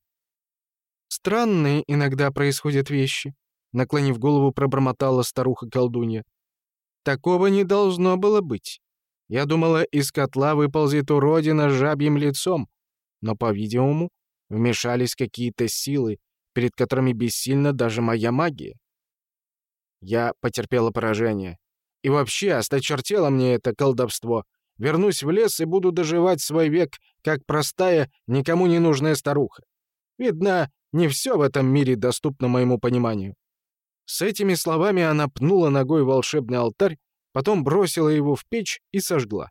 «Странные иногда происходят вещи», — наклонив голову, пробормотала старуха-колдунья. «Такого не должно было быть. Я думала, из котла выползет уродина с жабьим лицом, но, по-видимому, вмешались какие-то силы, перед которыми бессильна даже моя магия. Я потерпела поражение. И вообще, осточертело мне это колдовство. Вернусь в лес и буду доживать свой век, как простая, никому не нужная старуха. Видно, не все в этом мире доступно моему пониманию. С этими словами она пнула ногой волшебный алтарь, потом бросила его в печь и сожгла.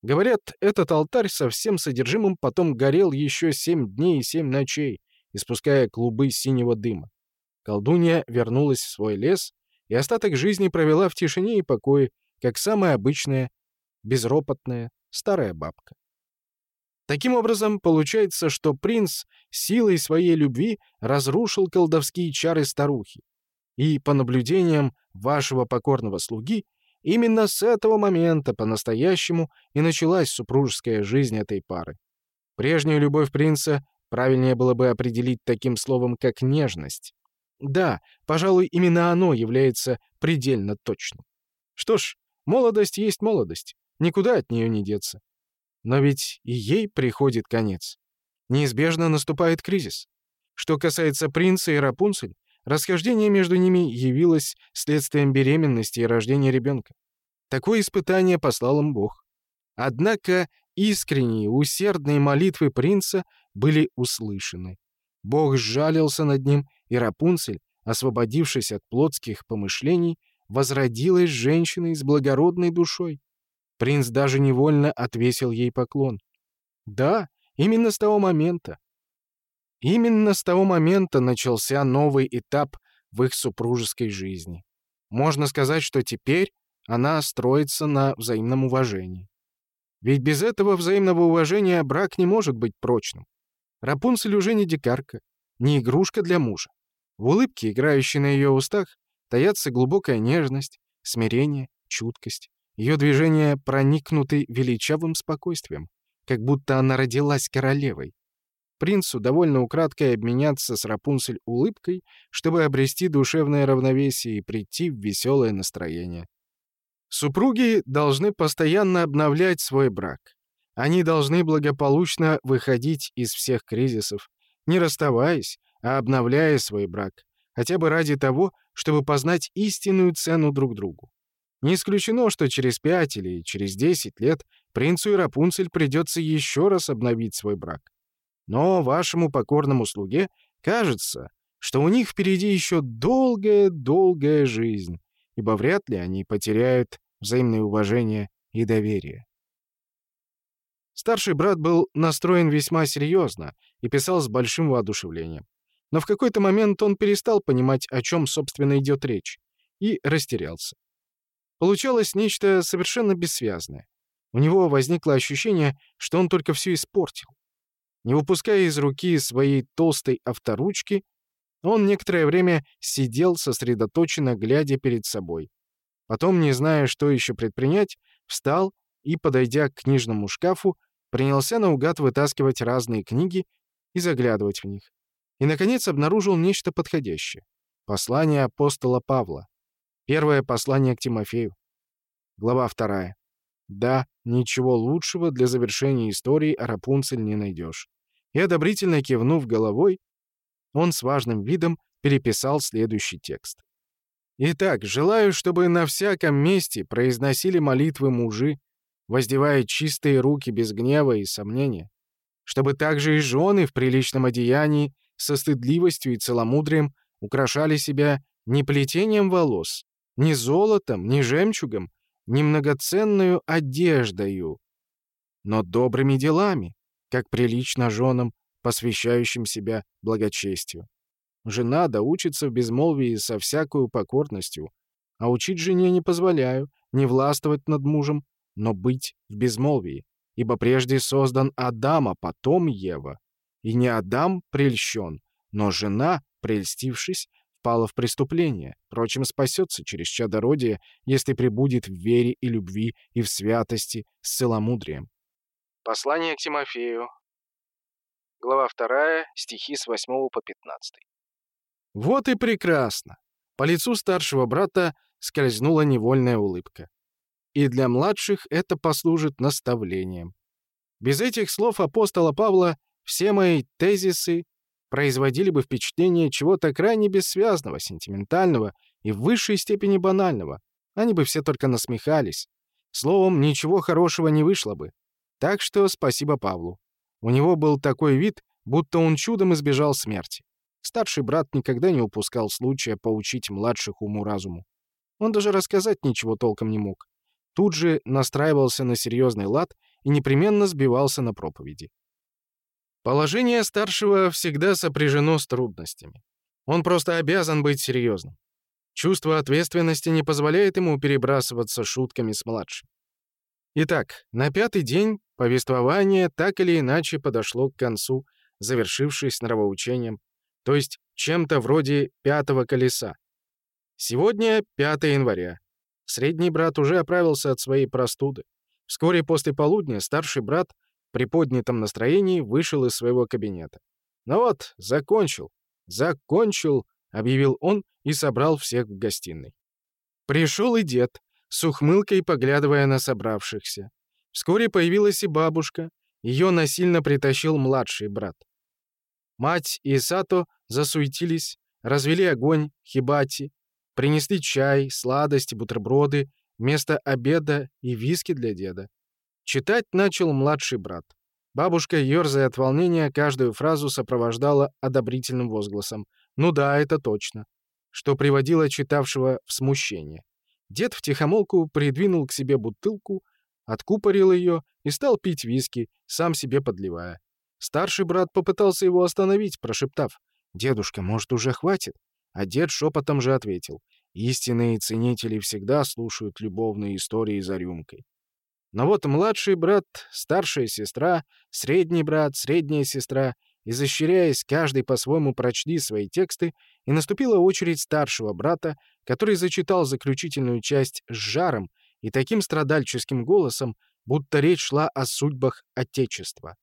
Говорят, этот алтарь со всем содержимым потом горел еще семь дней и семь ночей, испуская клубы синего дыма. Колдунья вернулась в свой лес и остаток жизни провела в тишине и покое, как самая обычная, безропотная старая бабка. Таким образом, получается, что принц силой своей любви разрушил колдовские чары старухи. И, по наблюдениям вашего покорного слуги, именно с этого момента по-настоящему и началась супружеская жизнь этой пары. Прежнюю любовь принца правильнее было бы определить таким словом, как нежность. Да, пожалуй, именно оно является предельно точным. Что ж, молодость есть молодость, никуда от нее не деться. Но ведь и ей приходит конец. Неизбежно наступает кризис. Что касается принца и Рапунцель, расхождение между ними явилось следствием беременности и рождения ребенка. Такое испытание послал им Бог. Однако искренние, усердные молитвы принца были услышаны. Бог сжалился над ним, и Рапунцель, освободившись от плотских помышлений, возродилась женщиной с благородной душой. Принц даже невольно отвесил ей поклон. Да, именно с того момента. Именно с того момента начался новый этап в их супружеской жизни. Можно сказать, что теперь она строится на взаимном уважении. Ведь без этого взаимного уважения брак не может быть прочным. Рапунцель уже не дикарка, не игрушка для мужа. В улыбке, играющей на ее устах, таятся глубокая нежность, смирение, чуткость. Ее движения проникнуты величавым спокойствием, как будто она родилась королевой. Принцу довольно украдкой обменяться с Рапунцель улыбкой, чтобы обрести душевное равновесие и прийти в веселое настроение. Супруги должны постоянно обновлять свой брак. Они должны благополучно выходить из всех кризисов, не расставаясь, а обновляя свой брак, хотя бы ради того, чтобы познать истинную цену друг другу. Не исключено, что через пять или через десять лет принцу и Рапунцель придется еще раз обновить свой брак. Но вашему покорному слуге кажется, что у них впереди еще долгая-долгая жизнь, ибо вряд ли они потеряют взаимное уважение и доверие. Старший брат был настроен весьма серьезно и писал с большим воодушевлением. Но в какой-то момент он перестал понимать, о чем, собственно, идет речь, и растерялся. Получалось нечто совершенно бессвязное. У него возникло ощущение, что он только все испортил. Не выпуская из руки своей толстой авторучки, он некоторое время сидел сосредоточенно, глядя перед собой. Потом, не зная, что еще предпринять, встал и, подойдя к книжному шкафу, принялся наугад вытаскивать разные книги и заглядывать в них. И, наконец, обнаружил нечто подходящее. Послание апостола Павла. Первое послание к Тимофею. Глава вторая. Да, ничего лучшего для завершения истории о Рапунцель не найдешь. И одобрительно кивнув головой, он с важным видом переписал следующий текст. «Итак, желаю, чтобы на всяком месте произносили молитвы мужи, воздевая чистые руки без гнева и сомнения, чтобы также и жены в приличном одеянии со стыдливостью и целомудрием украшали себя не плетением волос, ни золотом, ни жемчугом, ни многоценную одеждою, но добрыми делами, как прилично женам, посвящающим себя благочестию. Жена да учится в безмолвии со всякою покорностью, а учить жене не позволяю, не властвовать над мужем, но быть в безмолвии, ибо прежде создан Адам, а потом Ева. И не Адам прельщен, но жена, прельстившись, впала в преступление, впрочем, спасется через чадородие, если прибудет в вере и любви и в святости с целомудрием. Послание к Тимофею. Глава 2, стихи с 8 по 15. Вот и прекрасно. По лицу старшего брата скользнула невольная улыбка. И для младших это послужит наставлением. Без этих слов апостола Павла все мои тезисы производили бы впечатление чего-то крайне бессвязного, сентиментального и в высшей степени банального. Они бы все только насмехались. Словом, ничего хорошего не вышло бы. Так что спасибо Павлу. У него был такой вид, будто он чудом избежал смерти. Старший брат никогда не упускал случая поучить младших уму-разуму. Он даже рассказать ничего толком не мог. Тут же настраивался на серьезный лад и непременно сбивался на проповеди. Положение старшего всегда сопряжено с трудностями. Он просто обязан быть серьезным. Чувство ответственности не позволяет ему перебрасываться шутками с младшим. Итак, на пятый день повествование так или иначе подошло к концу, завершившись нравоучением, то есть чем-то вроде пятого колеса. Сегодня 5 января. Средний брат уже оправился от своей простуды. Вскоре после полудня старший брат при поднятом настроении вышел из своего кабинета. «Ну вот, закончил, закончил», — объявил он и собрал всех в гостиной. Пришел и дед, с ухмылкой поглядывая на собравшихся. Вскоре появилась и бабушка. Ее насильно притащил младший брат. Мать и Сато засуетились, развели огонь, хибати, принесли чай, сладости, бутерброды, вместо обеда и виски для деда. Читать начал младший брат. Бабушка, ерзая от волнения, каждую фразу сопровождала одобрительным возгласом. «Ну да, это точно», что приводило читавшего в смущение. Дед втихомолку придвинул к себе бутылку, откупорил ее и стал пить виски, сам себе подливая. Старший брат попытался его остановить, прошептав. «Дедушка, может, уже хватит?» А дед шепотом же ответил. «Истинные ценители всегда слушают любовные истории за рюмкой. Но вот младший брат, старшая сестра, средний брат, средняя сестра, изощряясь, каждый по-своему прочли свои тексты, и наступила очередь старшего брата, который зачитал заключительную часть с жаром и таким страдальческим голосом, будто речь шла о судьбах Отечества.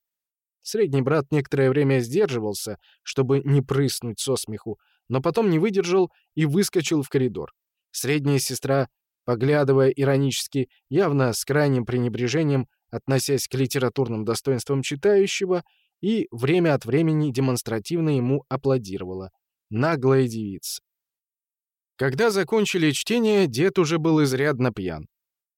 Средний брат некоторое время сдерживался, чтобы не прыснуть со смеху, но потом не выдержал и выскочил в коридор. Средняя сестра поглядывая иронически, явно с крайним пренебрежением, относясь к литературным достоинствам читающего, и время от времени демонстративно ему аплодировала. Наглая девица. Когда закончили чтение, дед уже был изрядно пьян.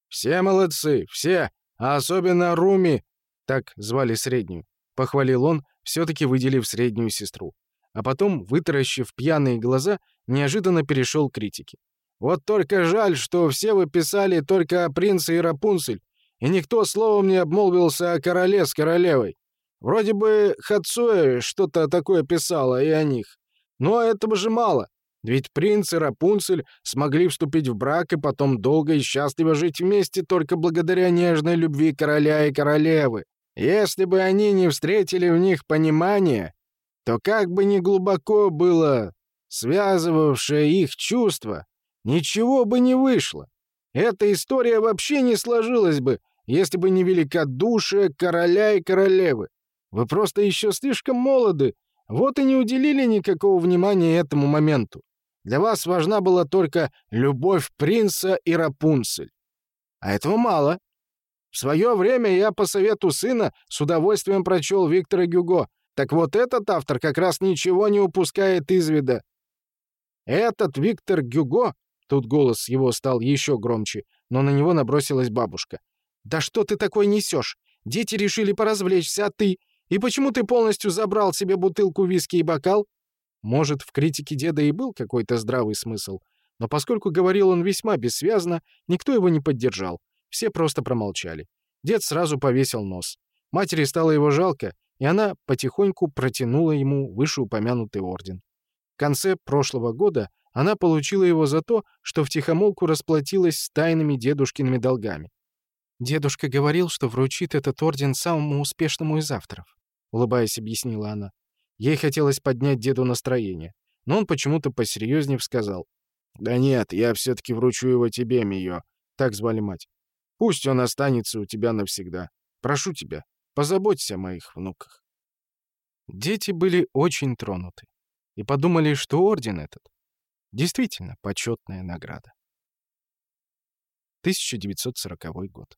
«Все молодцы, все, а особенно Руми», — так звали среднюю, — похвалил он, все-таки выделив среднюю сестру. А потом, вытаращив пьяные глаза, неожиданно перешел к критике. Вот только жаль, что все вы писали только о принце и Рапунцель, и никто словом не обмолвился о короле с королевой. Вроде бы Хацуэ что-то такое писала и о них. Но этого же мало. Ведь принц и Рапунцель смогли вступить в брак и потом долго и счастливо жить вместе только благодаря нежной любви короля и королевы. Если бы они не встретили в них понимания, то как бы ни глубоко было связывавшее их чувство, Ничего бы не вышло. Эта история вообще не сложилась бы, если бы не великодушие короля и королевы. Вы просто еще слишком молоды, вот и не уделили никакого внимания этому моменту. Для вас важна была только любовь принца и Рапунцель. А этого мало. В свое время я по совету сына с удовольствием прочел Виктора Гюго. Так вот этот автор как раз ничего не упускает из вида. Этот Виктор Гюго Тут голос его стал еще громче, но на него набросилась бабушка. «Да что ты такое несешь? Дети решили поразвлечься, а ты? И почему ты полностью забрал себе бутылку виски и бокал?» Может, в критике деда и был какой-то здравый смысл, но поскольку говорил он весьма бессвязно, никто его не поддержал. Все просто промолчали. Дед сразу повесил нос. Матери стало его жалко, и она потихоньку протянула ему вышеупомянутый орден. В конце прошлого года она получила его за то, что втихомолку расплатилась с тайными дедушкиными долгами. «Дедушка говорил, что вручит этот орден самому успешному из авторов», — улыбаясь, объяснила она. Ей хотелось поднять деду настроение, но он почему-то посерьезнее сказал. «Да нет, я все-таки вручу его тебе, Мио», — так звали мать. «Пусть он останется у тебя навсегда. Прошу тебя, позаботься о моих внуках». Дети были очень тронуты и подумали, что орден этот Действительно, почетная награда. 1940 год.